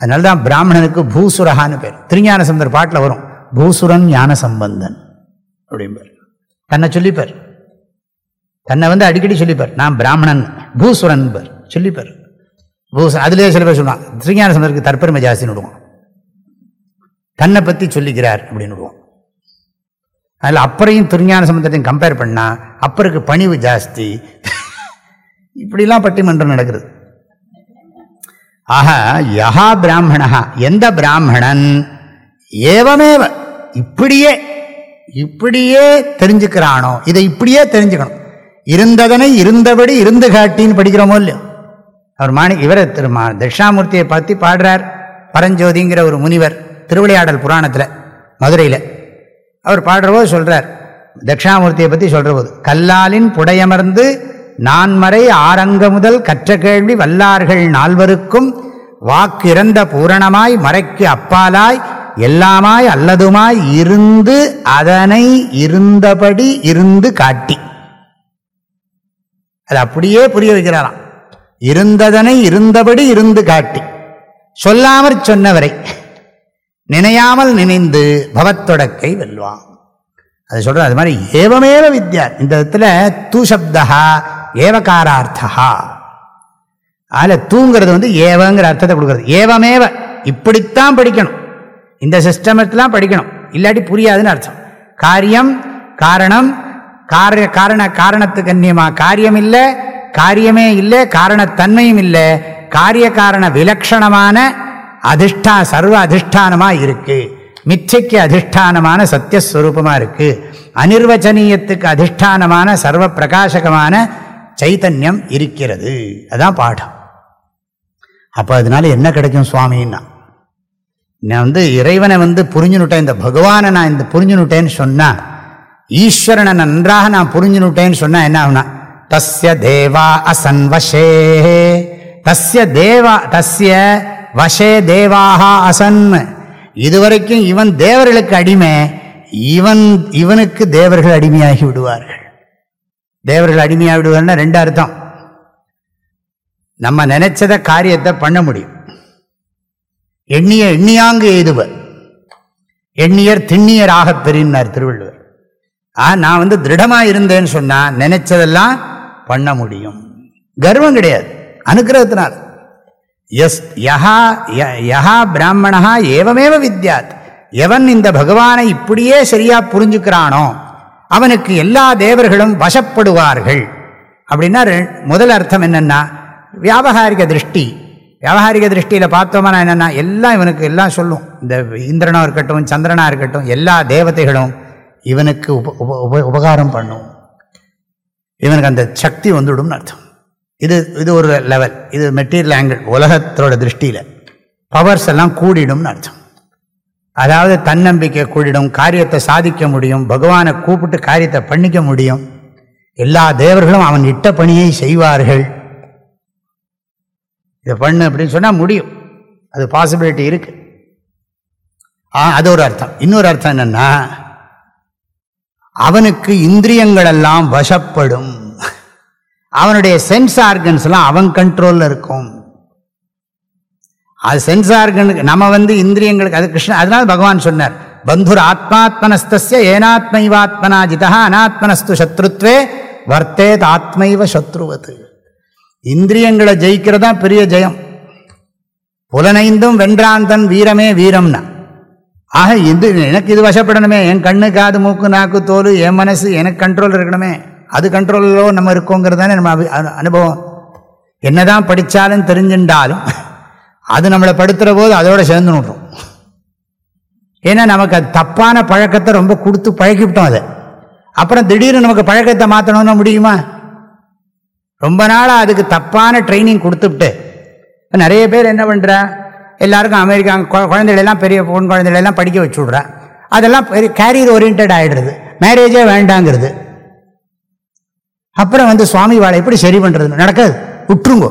அதனால தான் பிராமணனுக்கு பூசுரகான்னு பேர். திருஞான சம்பந்தர் பாட்டில் வரும் பூசுரன் ஞான சம்பந்தன் அப்படிம்பார். தன்னை சொல்லிப்பார். தன்னை வந்து அடிக்கடி சொல்லிப்பார் நான் பிராமணன் பூசுரன் பார் சொல்லிப்பார். பூசணம் அதுலேயே சில பேர் சொல்லுவான் ஸ்ரீஞான சம்பந்தருக்கு தற்பெருமை ஜாஸ்தின்னு விடுவோம் தன்னை பற்றி சொல்லிக்கிறார் அப்படின்னு விடுவோம் அதில் அப்புறையும் திருஞான சம்பந்தத்தையும் கம்பேர் பண்ணால் அப்பருக்கு பணிவு ஜாஸ்தி. இப்படிலாம் பட்டிமன்றம் நடக்கிறது. ஆக யஹா பிராமணா எந்த பிராமணன்? ஏவமேவ இப்படியே இப்படியே தெரிஞ்சுக்கிறானோ இதை இப்படியே தெரிஞ்சுக்கணும். இருந்ததனை இருந்தபடி இருந்து காட்டின்னு படிக்கிறோமோ இல்லையோ? அவர் மாணி இவரை திருமா தட்சிணாமூர்த்தியை பற்றி பாடுறார் பரஞ்சோதிங்கிற ஒரு முனிவர் திருவிளையாடல் புராணத்தில் மதுரையில். அவர் பாடுறபோது சொல்கிறார் தட்சிணாமூர்த்தியை பற்றி சொல்கிற போது கல்லாலின் புடையமர்ந்து நான்மறை ஆரங்க முதல் கற்ற கேள்வி வல்லார்கள் நால்வருக்கும் வாக்கு இறந்த பூரணமாய் மறைக்கு அப்பாலாய் எல்லாமாய் அல்லதுமாய் இருந்து அதனை இருந்தபடி இருந்து காட்டி. அது அப்படியே புரிய வைக்கிறாராம். இருந்ததனை இருந்தபடி இருந்து காட்டி. சொல்லாமற் சொன்னவரை நினையாமல் நினைந்து பவத்தொடக்கை வெல்வான். அது சொல்ற அது மாதிரி ஏவமேவ வித்யா இந்த இடத்துல தூசப்தா ஏவகாரார்த்தா அதில் தூங்கிறது வந்து ஏவங்கிற அர்த்தத்தை கொடுக்குறது. ஏவமேவ இப்படித்தான் படிக்கணும். இந்த சிஸ்டமத்தெலாம் படிக்கணும். இல்லாட்டி புரியாதுன்னு அர்த்தம். காரியம் காரணம் கார காரண காரணத்துக்கு அந்நியமாக காரியம் இல்லை காரியமே இல்லை காரணத்தன்மையும் இல்லை. காரிய காரண விலக்ஷணமான அதிஷ்டா சர்வ அதிஷ்டானமாக இருக்கு. மிச்சைக்கு அதிஷ்டானமான சத்தியஸ்வரூபமாக இருக்கு. அனிர்வச்சனீயத்துக்கு அதிஷ்டானமான சர்வ பிரகாசகமான சைத்தன்யம் இருக்கிறது. அதான் பாடம். அப்போ அதனால என்ன கிடைக்கும் சுவாமின்னா நான் வந்து இறைவனை வந்து புரிஞ்சுனுட்டேன் இந்த பகவானை நான் இந்த புரிஞ்சுனுட்டேன்னு சொன்னால் ஈஸ்வரனை நன்றாக நான் புரிஞ்சுனுட்டேன்னு சொன்னால் என்ன ஆகுனா தஸ்ய தேவா அசன்வசே தஸ்ய தேவா தஸ்ய வசே தேவாக அசன் இதுவரைக்கும் இவன் தேவர்களுக்கு அடிமை இவன் இவனுக்கு தேவர்கள் அடிமையாகி விடுவார்கள். தேவர்கள் அடிமையாக விடுவார்னா ரெண்டு அர்த்தம். நம்ம நினைச்சத காரியத்தை பண்ண முடியும். எண்ணிய எண்ணியாங்கு எய்துவர். எண்ணியர் திண்ணியராக பெறினார் திருவள்ளுவர். ஆ நான் வந்து திருடமாக இருந்தேன்னு சொன்னால் நினைச்சதெல்லாம் பண்ண முடியும். கர்வம் கிடையாது. அனுகிரகத்தினால் எஸ் யஹா யஹா பிராமணா ஏவமேவ வித்யாத். எவன் இந்த பகவானை இப்படியே சரியா புரிஞ்சுக்கிறானோ அவனுக்கு எல்லா தேவர்களும் வசப்படுவார்கள். அப்படின்னா முதல் அர்த்தம் என்னென்னா வியாபகாரிக திருஷ்டி. வியாபாரிக திருஷ்டியில் பார்த்தோம்னா என்னென்னா எல்லாம் இவனுக்கு எல்லாம் சொல்லும். இந்த இந்திரனாக இருக்கட்டும் சந்திரனாக இருக்கட்டும் எல்லா தேவதைகளும் இவனுக்கு உப உப உபகாரம் பண்ணும். இவனுக்கு அந்த சக்தி வந்துவிடும்னு அர்த்தம். இது இது ஒரு லெவல் இது மெட்டீரியல் ஆங்கிள் உலகத்தோட திருஷ்டியில். பவர்ஸ் எல்லாம் கூடிடும்னு அர்த்தம். அதாவது தன்னம்பிக்கை கூடிடும் காரியத்தை சாதிக்க முடியும் பகவானை கூப்பிட்டு காரியத்தை பண்ணிக்க முடியும். எல்லா தேவர்களும் அவன் இட்ட பணியை செய்வார்கள். இதை பண்ணு அப்படின்னு சொன்னால் முடியும். அது பாசிபிலிட்டி இருக்கு. அது ஒரு அர்த்தம். இன்னொரு அர்த்தம் என்னன்னா அவனுக்கு இந்திரியங்கள் எல்லாம் வசப்படும். அவனுடைய சென்ஸ் ஆர்கன்ஸ் எல்லாம் அவன் கண்ட்ரோலில் இருக்கும். அது சென்ஸ் ஆர்கனுக்கு நம்ம வந்து இந்திரியங்களுக்கு அது கிருஷ்ண அதனால பகவான் சொன்னார் பந்துர் ஆத்மாத்மனஸ்திய ஏனாத்மைவாத்மனா ஜிதா அனாத்மனஸ்து சத்ருத்வே வர்த்தேத் ஆத்மைவ சத்ருவது. இந்திரியங்களை ஜெயிக்கிறதா பெரிய ஜெயம். புலனைந்தும் வென்றாந்தன் வீரமே வீரம்னா. ஆக இது எனக்கு இது வசப்படணுமே. என் கண்ணு காது மூக்கு நாக்கு தோல் என் மனசு எனக்கு கண்ட்ரோல் இருக்கணுமே. அது கண்ட்ரோலோ நம்ம இருக்கோங்கிறது தானே நம்ம அனுபவம். என்னதான் படித்தாலும் தெரிஞ்சுட்டாலும் அது நம்மளை படுத்துகிற போது அதோட சேர்ந்து விட்றோம் ஏன்னா நமக்கு அது தப்பான பழக்கத்தை ரொம்ப கொடுத்து பழக்கிவிட்டோம் அதை. அப்புறம் திடீர்னு நமக்கு பழக்கத்தை மாற்றணும்னா முடியுமா? ரொம்ப நாளாக அதுக்கு தப்பான ட்ரைனிங் கொடுத்துவிட்டு நிறைய பேர் என்ன பண்ணுறா எல்லாருக்கும் அமெரிக்கா குழந்தைகளெல்லாம் பெரிய பொன் குழந்தைகளெல்லாம் படிக்க வச்சு விட்றான் அதெல்லாம் பெரிய கேரியர் ஓரியன்ட் ஆகிடுறது மேரேஜே வேண்டாங்கிறது. அப்புறம் வந்து சுவாமி வாழை எப்படி சரி பண்ணுறது நடக்காது. விட்டுருங்கோ.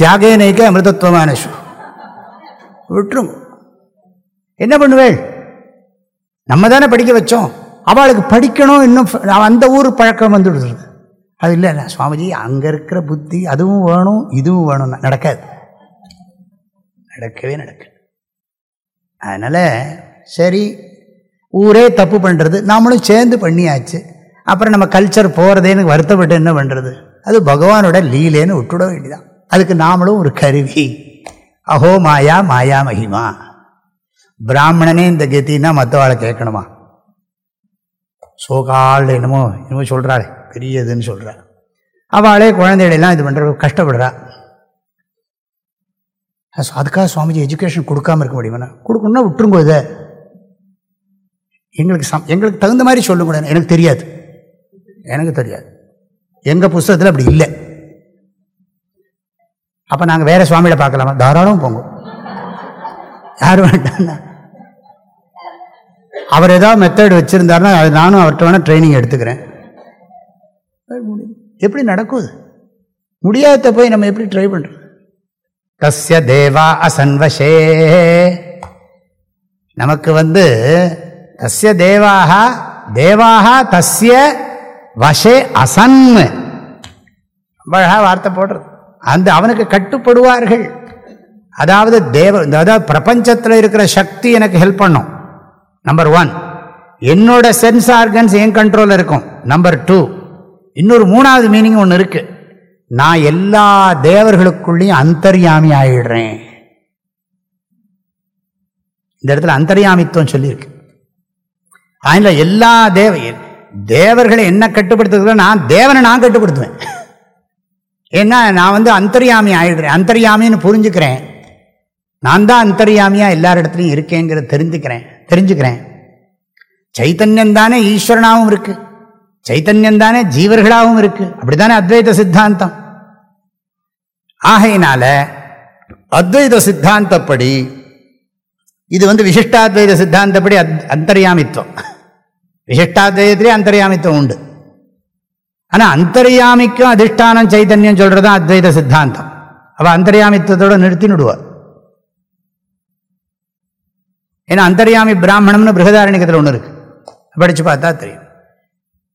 தியாகே நெய்க்க அமிர்தத்துவமான விட்டுருங்க. என்ன பண்ணுவேள்? நம்ம தானே படிக்க வச்சோம். அவளுக்கு படிக்கணும் இன்னும் அந்த ஊர் பழக்கம் வந்துடுது. அது இல்லை இல்லை சுவாமிஜி அங்கே இருக்கிற புத்தி அதுவும் வேணும் இதுவும் வேணும் நடக்காது. நடக்கவே நடக்குது அதனால் சரி ஊரே தப்பு பண்ணுறது நாமளும் சேர்ந்து பண்ணியாச்சு. அப்புறம் நம்ம கல்ச்சர் போகிறதேன்னு வருத்தப்பட்டு என்ன பண்ணுறது அது பகவானோட லீலேன்னு விட்டுட வேண்டியதான் அதுக்கு நாமளும் ஒரு கருவி. அஹோ மாயா மாயா மகிமா. பிராமணனே இந்த கத்தின்னா மற்றவாளை கேட்கணுமா? சோகால் என்னமோ என்னமோ சொல்கிறாள் பெரியதுன்னு சொல்கிறாள் அவளே குழந்தைகளெல்லாம் இது பண்ணுற கஷ்டப்படுறா. அதுக்காக சுவாமிஜி எஜுகேஷன் கொடுக்காம இருக்க முடியுமா? கொடுக்கணும்னா விட்டுருங்க இதை. எங்களுக்கு சம் எங்களுக்கு தகுந்த மாதிரி சொல்லுங்க. எனக்கு தெரியாது. எனக்கு தெரியாது. எங்கள் புஸ்தகத்தில் அப்படி இல்லை. அப்போ நாங்கள் வேறு சுவாமியில் பார்க்கலாமா? தாராளம் போங்க. யார் வேண்டாம்னா. அவர் ஏதாவது மெத்தட் வச்சுருந்தாருன்னா அது நானும் அவர்கிட்ட வேணால் ட்ரைனிங் எடுத்துக்கிறேன். எப்படி நடக்கும் முடியாத போய் நம்ம எப்படி ட்ரை பண்ணுறோம் தஸ்ய தேவா அசன்வசே நமக்கு வந்து தஸ்ய தேவாக தேவாக தஸ்ய வசே அசன் ரொம்ப அழகாக வார்த்தை போடுறது அந்த அவனுக்கு கட்டுப்படுவார்கள். அதாவது தேவ அதாவது பிரபஞ்சத்தில் இருக்கிற சக்தி எனக்கு ஹெல்ப் பண்ணும். நம்பர் ஒன் என்னோட சென்ஸ் ஆர்கன்ஸ் என் கண்ட்ரோலில் இருக்கும். நம்பர் டூ இன்னொரு மூணாவது மீனிங் ஒன்று இருக்குது நான் எல்லா தேவர்களுக்குள்ளேயும் அந்தர்யாமி ஆயிடுறேன். இந்த இடத்துல அந்தர்யாமித்துவம் சொல்லியிருக்கு. அதில் எல்லா தேவ தேவர்களை என்ன கட்டுப்படுத்துறதுல நான் தேவனை நான் கட்டுப்படுத்துவேன். ஏன்னா நான் வந்து அந்தர்யாமி ஆயிடுறேன். அந்தர்யாமின்னு புரிஞ்சுக்கிறேன். நான் தான் அந்தர்யாமியாக எல்லார் இடத்துலையும் இருக்கேங்கிறத தெரிஞ்சுக்கிறேன். தெரிஞ்சுக்கிறேன். சைத்தன்யம் தானே ஈஸ்வரனாகவும் இருக்கு. சைத்தன்யம் தானே ஜீவர்களாகவும் இருக்கு. அப்படித்தானே அத்வைத சித்தாந்தம். ஆகையினால அத்வைத சித்தாந்தப்படி இது வந்து விசிஷ்டாத்வைத சித்தாந்தப்படி அத் அந்தர்யாமித்துவம். விசிஷ்டாத்வைதத்திலே அந்தர்யாமித்வம் உண்டு. ஆனால் அந்தர்யாமிக்கும் அதிஷ்டானம் சைதன்யம் சொல்கிறது தான் அத்வைத சித்தாந்தம். அவ அந்தர்யாமித்துவத்தோட நிறுத்தினுடுவார். ஏன்னா அந்தர்யாமி பிராமணம்னு பிருகதாரணிகத்தில் ஒன்று இருக்கு. படிச்சு பார்த்தா தெரியும்.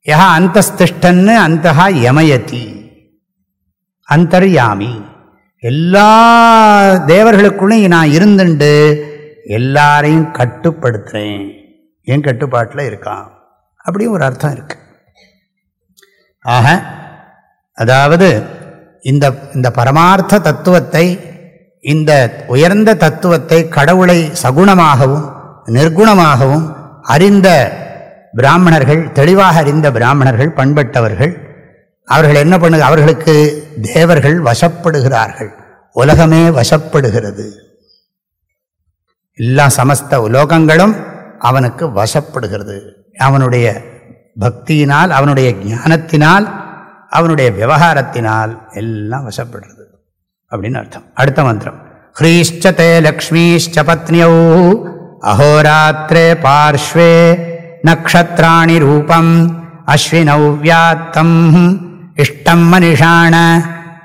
யா அந்தஸ்திஷ்டன்னு அந்தஹா யமயதி. அந்தர்யாமி. எல்லா தேவர்களுக்குள்ளும் நான் இருந்துண்டு எல்லாரையும் கட்டுப்படுத்துறேன். என் கட்டுப்பாட்டில் இருக்கான். அப்படியும் ஒரு அர்த்தம் இருக்கு. ஆக அதாவது இந்த இந்த பரமார்த்த தத்துவத்தை இந்த உயர்ந்த தத்துவத்தை கடவுளை சகுணமாகவும் நிர்குணமாகவும் அறிந்த பிராமணர்கள் தெளிவாக அறிந்த பிராமணர்கள் பண்பட்டவர்கள் அவர்கள் என்ன பண்ணு அவர்களுக்கு தேவர்கள் வசப்படுகிறார்கள். உலகமே வசப்படுகிறது. எல்லா சமஸ்த உலோகங்களும் அவனுக்கு வசப்படுகிறது. அவனுடைய பக்தியினால் அவனுடைய ஞானத்தினால் அவனுடைய விவகாரத்தினால் எல்லாம் வசப்படுறது அப்படின்னு அர்த்தம். அடுத்த மந்திரம். ஹ்ரீஷ்டே லக்ஷ்மீஷ்ட பத்னியோ அஹோராத்திரே பார்ஷ்வே நக்ஷத்ராணி ரூபம் அஸ்வினௌ வியாத்தம். இஷ்டம் மனிஷான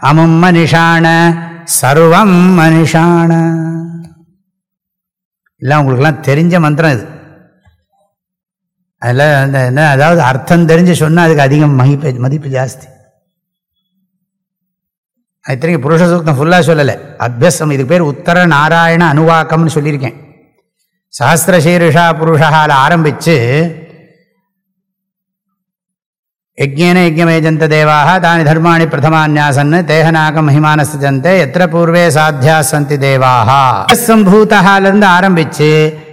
அமும் மனிஷான சர்வம் மனிஷாண எல்லாம் உங்களுக்கெல்லாம் தெரிஞ்ச மந்திரம் இது. அதில் அந்த என்ன அதாவது அர்த்தம் தெரிஞ்சு சொன்னால் அதுக்கு அதிகம் மதிப்பு மதிப்பு ஜாஸ்தி. இத்தனைக்கு புருஷ சூக்தம் ஃபுல்லாக சொல்லலை. அபியசம் இதுக்கு பேர் உத்தர நாராயண அனுவாக்கம்னு சொல்லியிருக்கேன். சஹசிரசீருஷா புருஷால் ஆரம்பித்து யஜ்யேன யஜ்யமேஜந்த தேவாக தானி தர்மாணி பிரதமான்யாசன் தேகநாகம் மகிமானஸ்தே எத்திர பூர்வே சாத்தியா சந்தி தேவாக சம்பூதாலேருந்து ஆரம்பித்து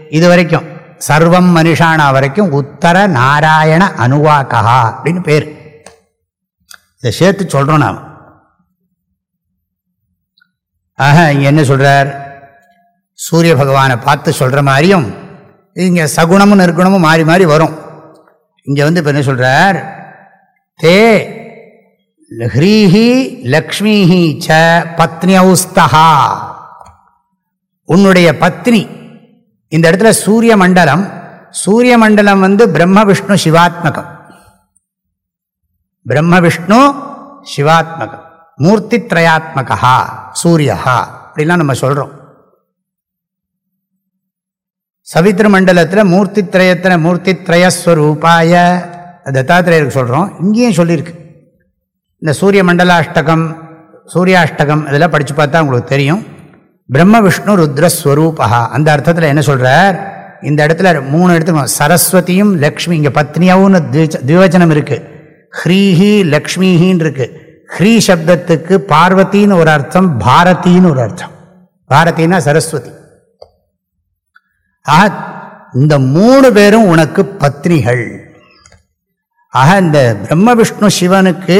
இது வரைக்கும் சர்வம் மனுஷானா வரைக்கும் உத்தர நாராயண அனுவாக்கா அப்படின்னு பேர் இதை சேர்த்து சொல்கிறோம் நாம் ஆக இங்கே என்ன சொல்கிறார் சூரிய பகவானை பார்த்து சொல்கிற மாதிரியும் இங்கே சகுணமும் நிற்குணமும் மாறி மாறி வரும் இங்கே வந்து இப்போ என்ன சொல்கிறார் தே ஹ்ரீஹி லக்ஷ்மிஹி ச பத்னியௌஸ்தா உன்னுடைய பத்னி இந்த இடத்துல சூரிய மண்டலம் சூரிய மண்டலம் வந்து பிரம்ம விஷ்ணு சிவாத்மகம். பிரம்ம விஷ்ணு சிவாத்மகம். மூர்த்தி திரயாத்மகா சூரியா அப்படிலாம் நம்ம சொல்கிறோம் சவித்ரு மண்டலத்தில் மூர்த்தி திரயத்தின மூர்த்தி திரயஸ்வரூபாய தத்தாத்திரேயருக்கு சொல்கிறோம் இங்கேயும் சொல்லியிருக்கு. இந்த சூரிய மண்டலாஷ்டகம் சூரியாஷ்டகம் இதெல்லாம் படித்து பார்த்தா உங்களுக்கு தெரியும். பிரம்ம விஷ்ணு ருத்ரஸ்வரூபா அந்த அர்த்தத்தில் என்ன சொல்கிறார் இந்த இடத்துல மூணு இடத்துல சரஸ்வதியும் லக்ஷ்மி இங்கே பத்னியாவும்னு திவச்சனம் இருக்குது ஹ்ரீஹி லக்ஷ்மிஹின்னு இருக்குது ஹ்ரீ சப்தத்துக்கு பார்வதின்னு ஒரு அர்த்தம் பாரதின்னு ஒரு அர்த்தம். பாரதினா சரஸ்வதி. ஆ இந்த மூணு பேரும் உனக்கு பத்னிகள். ஆக இந்த பிரம்ம விஷ்ணு சிவனுக்கு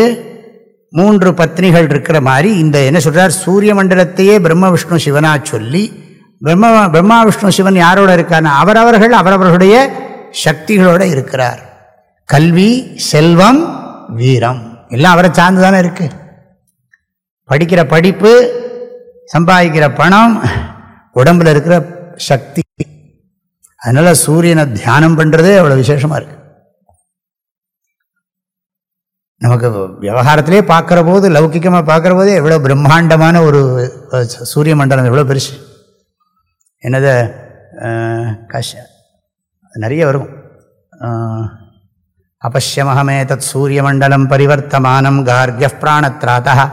மூன்று பத்னிகள் இருக்கிற மாதிரி இந்த என்ன சொல்கிறார் சூரிய மண்டலத்தையே பிரம்ம விஷ்ணு சிவனா சொல்லி பிரம்ம பிரம்மா விஷ்ணு சிவன் யாரோட இருக்கான அவரவர்கள் அவரவர்களுடைய சக்திகளோட இருக்கிறார். கல்வி செல்வம் வீரம். எல்லாம் அவரை சார்ந்து தானே இருக்குது படிக்கிற படிப்பு சம்பாதிக்கிற பணம் உடம்பில் இருக்கிற சக்தி. அதனால் சூரியனை தியானம் பண்ணுறதே அவ்வளோ விசேஷமாக இருக்குது நமக்கு விவகாரத்திலே பார்க்குற போது லௌக்கிகமாக பார்க்குற போதே எவ்வளோ பிரம்மாண்டமான ஒரு சூரிய மண்டலம் எவ்வளோ பெருசு. என்னது கஷ நிறைய வரும். அபஷ்யமஹமே தத் சூரியமண்டலம் பரிவர்த்தமானம் கார்கிய பிராணத்ராத்தா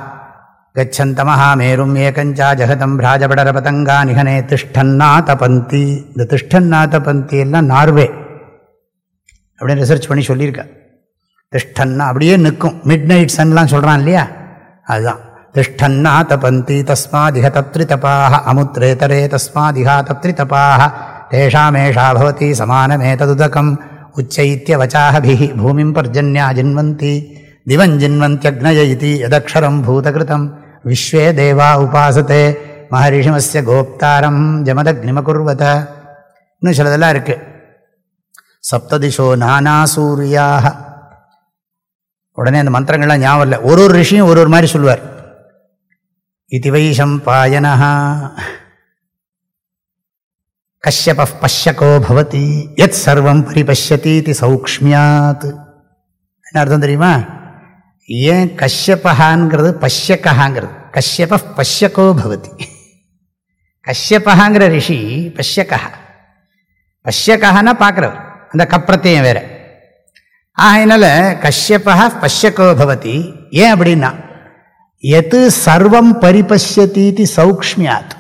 கச்சந்தமஹாமேரும் ஏகஞ்சா ஜெகதம் ராஜபடர பதங்கா நிகனே திஷ்டன்னா தபந்தி. இந்த திஷ்டன்னா தபந்தி எல்லாம் நார்வே. அப்படின்னு ரிசர்ச் பண்ணி சொல்லியிருக்கேன் திஷ்டன்னா அப்படியே நிற்கும். மிட் நைட் சன்லாம் சொல்கிறான் இல்லையா? அதுதான். திஷ்டன்னா தபந்தி தஸ்மாதிக தத்ரி தபாக அமுத்ரேதரே தஸ்மாதிகா தத்ரி தபாக தேஷாமேஷா பவதி சமானமேததுதகம் உச்சைத்திய வச்சாஹபி பூமிம் பர்ஜன்யா ஜின்வந்தி திவஞ்சின்வந்தியக்னய இது எதக்ஷரம் பூதகிருதம் விஸ்வே தேவா உபாசத்தே மகரிஷிமஸ்ய கோப்தாரம் ஜமதக்னிமகுர்வத. இன்னும் சிலதெல்லாம் இருக்குது சப்ததிஷோ நானா சூரியாக உடனே அந்த மந்திரங்கள்லாம் ஞாபகம் இல்லை ஒரு ஒரு ரிஷியும் ஒரு ஒரு மாதிரி சொல்லுவார். இது வைஷம் பாயனா கஷ்யப பஷ்யகோ பவதி. எத் சர்வம் பரிபஷ்யதி இது சௌக்மியாத் என்ன அர்த்தம் தெரியுமா? ஏன் கஷ்யபகாங்கிறது பஷ்யக்கஹாங்கிறது கஷ்யப பஷ்யகோ பவதி. கஷ்யபகாங்கிற ரிஷி பஷ்யக்கா பஷ்யக்கஹான்னா பார்க்குறவர். அந்த கப்ரத்தையும் வேறு. அதனால் கஷ்யப்பா பஷ்யக்கோ பவதி. ஏன் அப்படின்னா எது சர்வம் பரிபஷ்யத்தீதி சௌக்மியாத்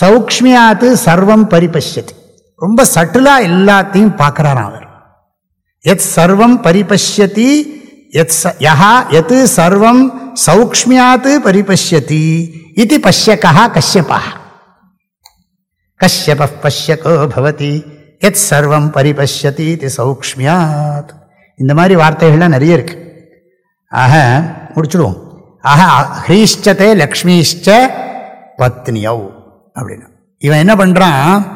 சௌக்மியாத்து சர்வம் பரிபஷ்யதி. ரொம்ப சட்டிலாக எல்லாத்தையும் பார்க்குறாராம் அவர். எத் சர்வம் பரிபஷ்யதி எத் யா எத் சர்வம் சௌக்மியாத்து பரிபஷ்யதி. இது பஷ்யக்கா கஷ்யப்பா கஷ்யப பஷ்யகோ பவதி. எத் சர்வம் பரிபஷ்யதி இது சௌக்மியாத் இந்த மாதிரி வார்த்தைகள்லாம் நிறைய இருக்கு. ஆக முடிச்சுடுவோம். ஆக ஹ்ரீஷ்டத்தை லக்ஷ்மிஷ்ட பத்னியவ் அப்படின்னு. இவன் என்ன பண்ணுறான்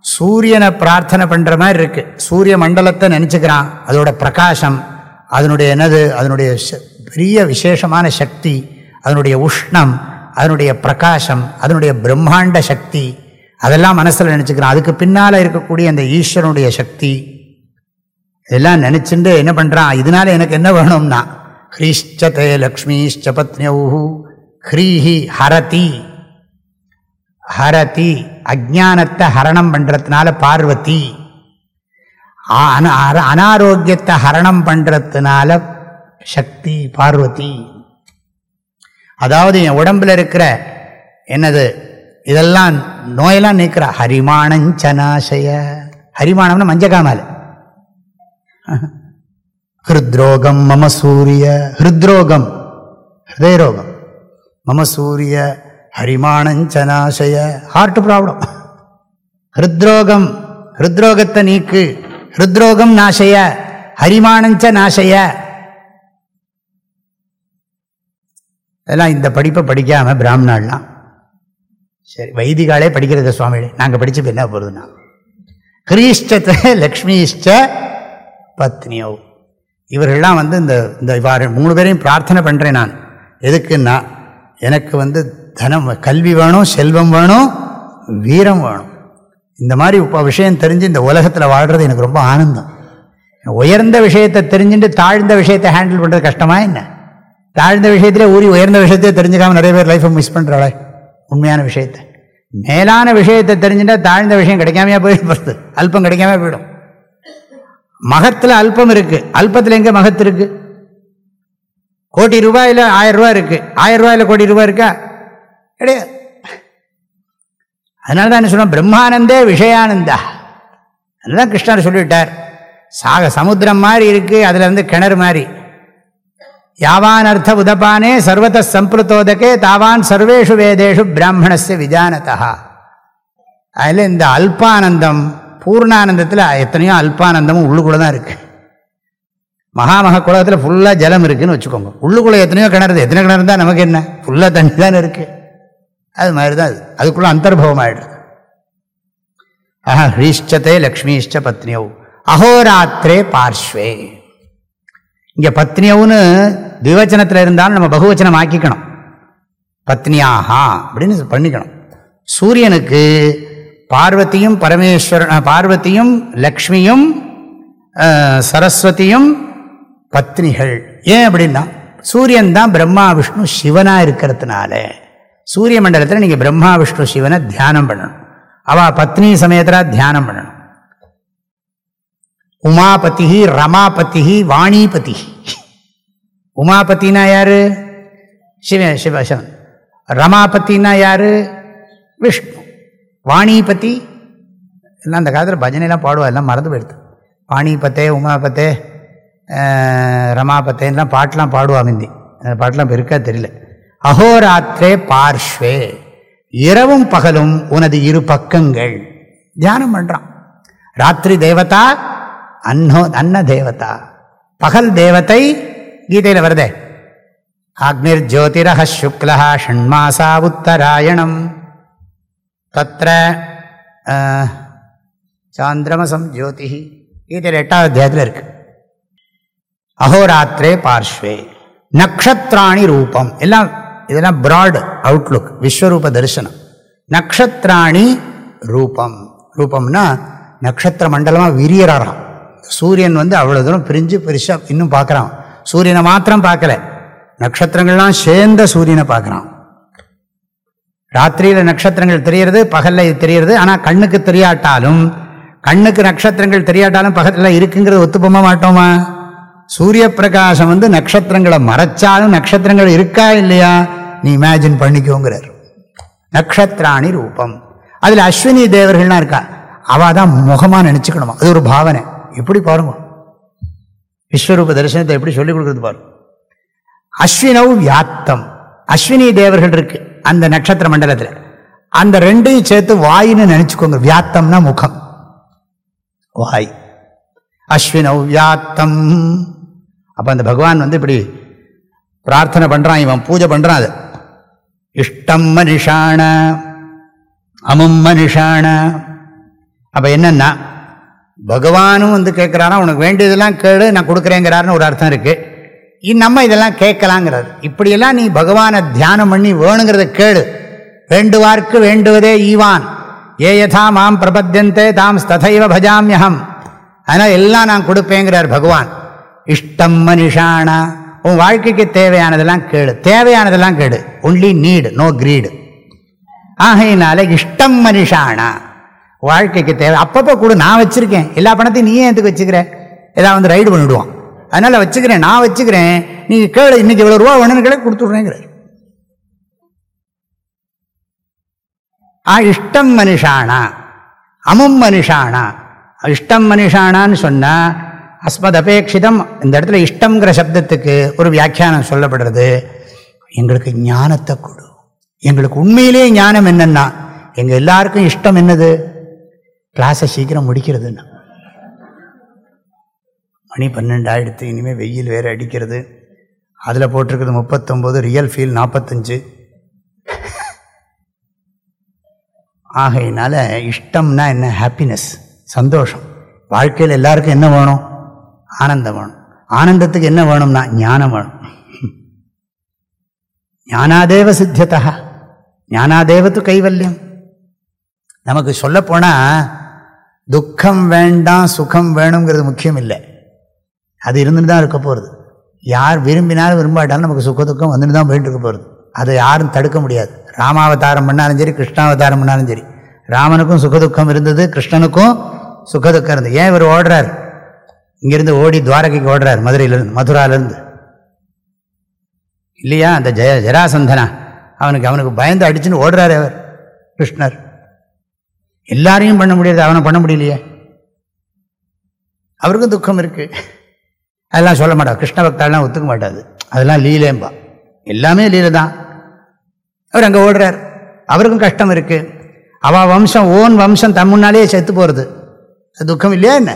சூரியனை பிரார்த்தனை பண்ணுற மாதிரி இருக்கு. சூரிய மண்டலத்தை நினச்சிக்கிறான். அதோட பிரகாசம் அதனுடைய என்னது அதனுடைய பெரிய விசேஷமான சக்தி அதனுடைய உஷ்ணம் அதனுடைய பிரகாசம் அதனுடைய பிரம்மாண்ட சக்தி அதெல்லாம் மனசில் நினச்சிக்கிறான். அதுக்கு பின்னால் இருக்கக்கூடிய அந்த ஈஸ்வரனுடைய சக்தி இதெல்லாம் நினச்சிண்டு என்ன பண்ணுறான் இதனால் எனக்கு என்ன வேணும்னா ஹ்ரீஷ்சதே லக்ஷ்மீஷ்ட பத்னியூ ஹ்ரீஹி ஹரதி. ஹரதி அஜானத்தை ஹரணம் பண்ணுறதுனால பார்வதி. அனாரோக்கியத்தை ஹரணம் பண்ணுறதுனால சக்தி பார்வதி. அதாவது என் உடம்பில் இருக்கிற என்னது இதெல்லாம் நோயெல்லாம் நீக்கிறா. ஹரிமானஞ்சனாசய ஹரிமானம்னு மஞ்சக்காமல். ஹிருத்ரோகம் மம சூரிய ஹிருத்ரோகம் ஹிருதயரோகம். மம சூரிய ஹரிமானஞ்சனாசய ஹார்ட் ப்ராப்ளம் ஹிருத்ரோகம் ஹிருத்ரோகத்தை நீக்கு. ஹிருத்ரோகம் நாசைய ஹரிமானஞ்ச நாசைய. அதெல்லாம் இந்த படிப்பை படிக்காமல் பிராமணாலாம் சரி வைதிகாலே படிக்கிறது சுவாமிகளே நாங்கள் படித்து என்ன போகிறதுனா கிரீஷ்டத்தை லக்ஷ்மிஷ்ட பத்னியோ. இவர்கள்லாம் வந்து இந்த இந்த இவ்வாறு மூணு பேரையும் பிரார்த்தனை பண்ணுறேன் நான். எதுக்குன்னா எனக்கு வந்து தனம் கல்வி வேணும் செல்வம் வேணும் வீரம் வேணும். இந்த மாதிரி இப்போ விஷயம் தெரிஞ்சு இந்த உலகத்தில் வாழ்கிறது எனக்கு ரொம்ப ஆனந்தம். உயர்ந்த விஷயத்தை தெரிஞ்சுட்டு தாழ்ந்த விஷயத்தை ஹேண்டில் பண்ணுறது கஷ்டமாக என்ன? தாழ்ந்த விஷயத்திலே ஊறி உயர்ந்த விஷயத்தையே தெரிஞ்சுக்காமல் நிறைய பேர் லைஃப்பை மிஸ் பண்ணுறாளே உண்மையான விஷயத்தை. மேலான விஷயத்தை தெரிஞ்சுட்டா தாழ்ந்த விஷயம் கிடைக்காமையா போயிடுறது அல்பம் கிடைக்காம போயிடும். மகத்தில் அல்பம் இருக்குது அல்பத்தில் எங்கே மகத்து இருக்குது கோடி ரூபாயில் ஆயிரம் ரூபா இருக்குது ஆயிரம் ரூபாயில் கோடி ரூபாய் இருக்கா? கிடையாது. அதனால தான் என்ன சொன்னோம் பிரம்மானந்தே விஷயானந்தா. அதுதான் கிருஷ்ணர் சொல்லிவிட்டார். சாக சமுத்திரம் மாதிரி இருக்குது அதில் வந்து கிணறு மாதிரி. யாவான் அர்த்த உதபானே சர்வத சம்பிருத்தோதகே தாவான் சர்வேஷு வேதேஷு பிராமணஸ்ய விஜானதா. அதில் இந்த அல்பானந்தம் பூர்ணானந்தத்தில் எத்தனையோ அல்பானந்தமும் உள்ளுக்குள்ளே தான் இருக்குது மகாமக குளத்தில் ஃபுல்லாக ஜலம் இருக்குதுன்னு வச்சுக்கோங்க. உள்ளுக்குள்ளே எத்தனையோ கிணறு எத்தனை கிணறு தான் நமக்கு என்ன? ஃபுல்லாக தண்ணி தானே இருக்குது அது மாதிரி தான் அது அதுக்குள்ளே அந்தர்பவம் ஆயிடுது. ஆஹா ஹ்ரீஷ்டத்தை லக்ஷ்மிஷ்ட பத்னியோ. அகோராத்திரே பார்ஷ்வே. இங்கே பத்னியவுன்னு திவச்சனத்தில் இருந்தாலும் நம்ம பகுவச்சனம் ஆக்கிக்கணும். பத்னியாகா அப்படின்னு பண்ணிக்கணும். சூரியனுக்கு பார்வதியும் பரமேஸ்வரன் பார்வதியும் லக்ஷ்மியும் சரஸ்வதியும் பத்னிகள். ஏன் அப்படின்னா சூரியன் தான் பிரம்மா விஷ்ணு சிவனாக இருக்கிறதுனால சூரிய மண்டலத்தில் நீங்கள் பிரம்மா விஷ்ணு சிவனை தியானம் பண்ணணும். அவள் பத்னி சமயத்தில் தியானம் பண்ணணும். உமாபதி ரமாபதி வாணிபதி. உமாபத்தினா யாரு? சிவ சிவசன் ரமாபத்தினா யாரு? விஷ்ணு. வாணிபதி. எல்லாம் அந்த காலத்தில் பஜனைலாம் பாடுவா எல்லாம் மறந்து போயிடுது. வாணிபத்தே உமாபத்தே ரமாபத்தேன்லாம் பாட்டெலாம் பாடுவா மிந்தி. அந்த பாட்டெலாம் பெருக்கா தெரியல. அகோராத்திரே பார்ஷ்வே இரவும் பகலும் உனது இரு பக்கங்கள். தியானம் பண்ணுறான் ராத்திரி தேவதா அன்னோ அன்ன தேவதா. பகல் தேவத்தை கீதையில் வருதே. அக்னிர் ஜோதிரஹ சுக்லா ஷண்மாசா உத்தராயணம். தத்திர சாந்திரமசம் ஜோதி கீதையில் எட்டாவது அத்தியாயத்தில் இருக்கு அகோராத்திரே பார்ஷ்வே நக்ஷத்ராணி ரூபம் எல்லாம் இதெல்லாம் ப்ராடு அவுட்லுக் விஸ்வரூப தரிசனம் நக்ஷத்ராணி ரூபம் ரூபம்னா நட்சத்திர மண்டலமாக விரியறாராம். சூரியன் வந்து அவ்வளோ தூரம் பிரிஞ்சு பெருசாக இன்னும் பார்க்குறான். சூரியனை மாத்திரம் பார்க்கல. நட்சத்திரங்கள்லாம் சேர்ந்த சூரியனை பார்க்குறான். ராத்திரியில் நட்சத்திரங்கள் தெரியறது பகலில் இது தெரியறது. ஆனால் கண்ணுக்கு தெரியாட்டாலும் கண்ணுக்கு நட்சத்திரங்கள் தெரியாட்டாலும் பகத்தில் இருக்குங்கிறது ஒத்துப்போமா மாட்டோமா? சூரிய பிரகாசம் வந்து நட்சத்திரங்களை மறைச்சாலும் நட்சத்திரங்கள் இருக்கா இல்லையா? நீ இமேஜின் பண்ணிக்கோங்கிறார். நக்ஷத்ராணி ரூபம். அதில் அஸ்வினி தேவர்கள்லாம் இருக்கா? அவள் தான் முகமாக நினச்சிக்கணுமா? அது ஒரு பாவனை. எப்படி பாருங்க. விஸ்வரூப தரிசனத்தை எப்படி சொல்லிக் கொடுக்குறது பாருங்க. அஸ்வினவ் வியாத்தம். அஸ்வினி தேவர்கள் இருக்குது அந்த நட்சத்திர மண்டலத்தில். அந்த ரெண்டையும் சேர்த்து வாயின்னு நினைச்சுக்கோங்க. வியாத்தம்னா முகம். வாய். அஸ்வினவ் வியாத்தம். அப்போ அந்த பகவான் வந்து இப்படி பிரார்த்தனை பண்ணுறான் இவன் பூஜை பண்ணுறான் அது. இஷ்டம் மனுஷான அமும் மனுஷான அப்போ என்னென்னா பகவானும் வந்து கேட்குறாரா உனக்கு வேண்டியதெல்லாம் கேடு நான் கொடுக்குறேங்கிறாருன்னு ஒரு அர்த்தம் இருக்குது நம்ம இதெல்லாம் கேட்கலாங்கிறார் இப்படியெல்லாம் நீ பகவானை தியானம் பண்ணி வேணுங்கிறத கேடு வேண்டுவார்க்கு வேண்டுவதே ஈவான். ஏ யதா மாம் பிரபத்தியந்தே தாம் ததைவ பஜாமியகம் அதனால் எல்லாம் நான் கொடுப்பேங்கிறார் பகவான். இஷ்டம் மனிஷானா உன் வாழ்க்கைக்கு தேவையானதெல்லாம் கேடு தேவையானதெல்லாம் கேடு. ஒன்லி நீடு நோ கிரீடு ஆகையினால இஷ்டம் மனுஷானா வாழ்க்கைக்கு தேவை. அப்பப்போ கூட நான் வச்சுருக்கேன். எல்லா பணத்தையும் நீ ஏன் எதுக்கு வச்சுக்கிற? ஏதாவது வந்து ரைடு பண்ணிவிடுவான் அதனால் வச்சுக்கிறேன் நான் வச்சுக்கிறேன். நீங்கள் கேளு இன்றைக்கி இவ்வளோ ரூபா வேணும்னு கேட்க கொடுத்துட்றேங்கிறார். ஆ இஷ்டம் மனுஷானா? அமும் மனுஷானா? இஷ்டம் மனுஷானான்னு சொன்னால் அஸ்மத் அபேட்சிதம் இந்த இடத்துல இஷ்டம்ங்கிற சப்தத்துக்கு ஒரு வியாக்கியானம் சொல்லப்படுறது எங்களுக்கு ஞானத்தை கொடு. எங்களுக்கு உண்மையிலேயே ஞானம் என்னென்னா எங்கள் எல்லாருக்கும் இஷ்டம் என்னது? கிளாஸை சீக்கிரம் முடிக்கிறதுன்னு. மணி பன்னெண்டு ஆகிடுத்து இனிமேல் வெயில் வேறு அடிக்கிறது. அதில் போட்டிருக்கிறது முப்பத்தொம்போது ரியல் ஃபீல் நாற்பத்தஞ்சு ஆகையினால இஷ்டம்னா என்ன? ஹாப்பினஸ் சந்தோஷம். வாழ்க்கையில் எல்லாருக்கும் என்ன வேணும்? ஆனந்தம் வேணும். ஆனந்தத்துக்கு என்ன வேணும்னா ஞானம் வேணும். ஞானாதேவ சித்தியதா? ஞானாதேவத்து கைவல்யம். நமக்கு சொல்லப்போனால் துக்கம் வேண்டாம் சுகம் வேணுங்கிறது முக்கியம் இல்லை. அது இருந்துட்டு தான் இருக்க போகிறது யார் விரும்பினாலும் விரும்பாட்டாலும் நமக்கு சுக துக்கம் வந்துட்டு தான் போயிட்டு இருக்க போகிறது அதை யாரும் தடுக்க முடியாது. ராமாவதாரம் பண்ணாலும் சரி கிருஷ்ணாவதாரம் பண்ணாலும் சரி. ராமனுக்கும் சுகதுக்கம் இருந்தது கிருஷ்ணனுக்கும் சுகதுக்கம் இருந்தது. ஏன் இவர் ஓடுறார்? இங்கிருந்து ஓடி துவாரகைக்கு ஓடுறார் மதுரையிலேருந்து மதுராலேருந்து. இல்லையா? அந்த ஜெய ஜராசந்தனா அவனுக்கு அவனுக்கு பயந்து அடிச்சுன்னு ஓடுறாரு அவர் கிருஷ்ணர். எல்லாரையும் பண்ண முடியாது அவனை பண்ண முடியலையே. அவருக்கும் துக்கம் இருக்குது அதெல்லாம் சொல்ல மாட்டார். கிருஷ்ண பக்தாலாம் ஒத்துக்க மாட்டாது அதெல்லாம் லீலேம்பா எல்லாமே லீலை தான் அவர் அங்கே ஓடுறார். அவருக்கும் கஷ்டம் இருக்குது அவள் வம்சம் ஓன் வம்சம் தன் முன்னாலேயே செத்து போகிறது துக்கம் இல்லையா என்ன?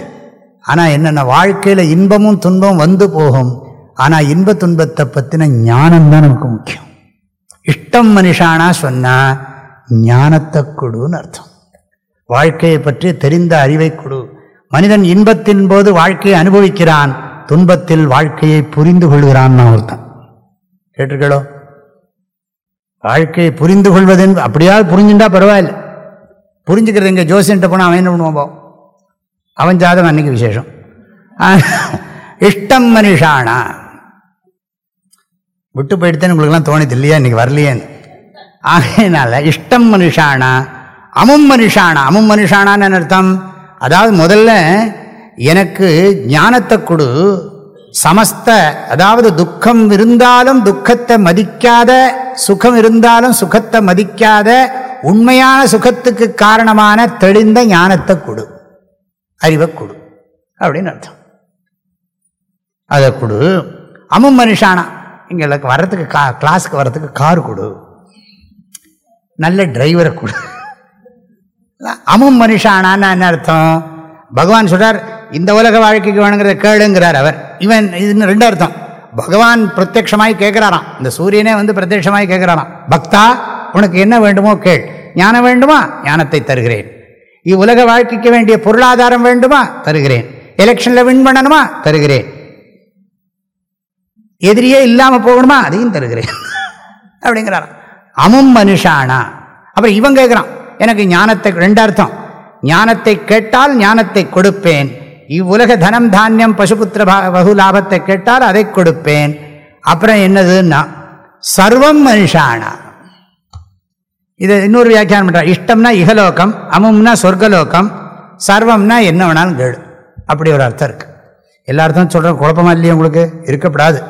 ஆனால் என்னென்ன வாழ்க்கையில் இன்பமும் துன்பமும் வந்து போகும். ஆனால் இன்ப துன்பத்தை பற்றின ஞானம் தான் நமக்கு முக்கியம். இஷ்டம் மனுஷானா சொன்னால் ஞானத்தை கொடுன்னு அர்த்தம். வாழ்க்கையை பற்றி தெரிந்த அறிவை கொடு. மனிதன் இன்பத்தின் போது வாழ்க்கையை அனுபவிக்கிறான். துன்பத்தில் வாழ்க்கையை புரிந்து கொள்கிறான் ஒருத்தன். கேட்டிருக்கோ வாழ்க்கையை புரிந்து கொள்வது அப்படியாவது புரிஞ்சுட்டா பரவாயில்ல. புரிஞ்சுக்கிறது இங்கே ஜோசியன்ட்ட போனால் அவன் என்ன பண்ணுவோம் அவன் ஜாதகம் அன்னைக்கு விசேஷம். *laughs* இஷ்டம் மனுஷானா? விட்டு போயிடுத்தேன்னு உங்களுக்குலாம் தோணிது இல்லையா? இன்னைக்கு வரலையேன்னு. ஆகையினால இஷ்டம் மனுஷானா? அமும் மனுஷானா? அமும் மனுஷானான்னு அர்த்தம்? அதாவது முதல்ல எனக்கு ஞானத்தை கொடு. சமஸ்த அதாவது துக்கம் இருந்தாலும் துக்கத்தை மதிக்காத சுகம் இருந்தாலும் சுகத்தை மதிக்காத உண்மையான சுகத்துக்கு காரணமான தெளிந்த ஞானத்தை கொடு. அறிவை கொடு. அப்படின்னு அர்த்தம். அதை கொடு. அமும் மனுஷானா? இங்கே வர்றதுக்கு கா கிளாஸுக்கு வர்றதுக்கு கார் கொடு. நல்ல டிரைவரை கொடு. அமும் மனுஷானான்னு என்ன அர்த்தம்? பகவான் சொல்கிறார் இந்த உலக வாழ்க்கைக்கு வேணுங்கிறத கேளுங்கிறார் அவர். இவன் இதுன்னு ரெண்டு அர்த்தம். பகவான் பிரத்யட்சமாய் கேட்குறாராம் இந்த சூரியனே வந்து பிரத்யட்சமாய் கேட்குறாராம் பக்தா உனக்கு என்ன வேண்டுமோ கேள். ஞானம் வேண்டுமா? ஞானத்தை தருகிறேன். இவ்வுலக வாழ்க்கைக்கு வேண்டிய பொருளாதாரம் வேண்டுமா? தருகிறேன். எலெக்ஷனில் வின் பண்ணணுமா? தருகிறேன். எதிரியே இல்லாமல் போகணுமா? அதையும் தருகிறேன். *laughs* அப்படிங்கிறாராம். அமும் மனுஷானா? அப்புறம் இவன் கேட்குறான் எனக்கு ஞானத்தை ரெண்டு அர்த்தம். ஞானத்தை கேட்டால் ஞானத்தை கொடுப்பேன். இவ்வுலக தனம் தானியம் பசுபுத்திர பகு லாபத்தை கேட்டால் அதை கொடுப்பேன். அப்புறம் என்னதுன்னா சர்வம் மனுஷானா. இது இன்னொரு வியாக்கியானம் பண்ணுறா இஷ்டம்னா இகலோகம் அமும்னா சொர்க்கலோகம் சர்வம்னா என்ன வேணாலும் கேடு அப்படி ஒரு அர்த்தம் இருக்கு. எல்லா அர்த்தம் சொல்கிறேன் குழப்பமா இல்லையா உங்களுக்கு? இருக்கப்படாது.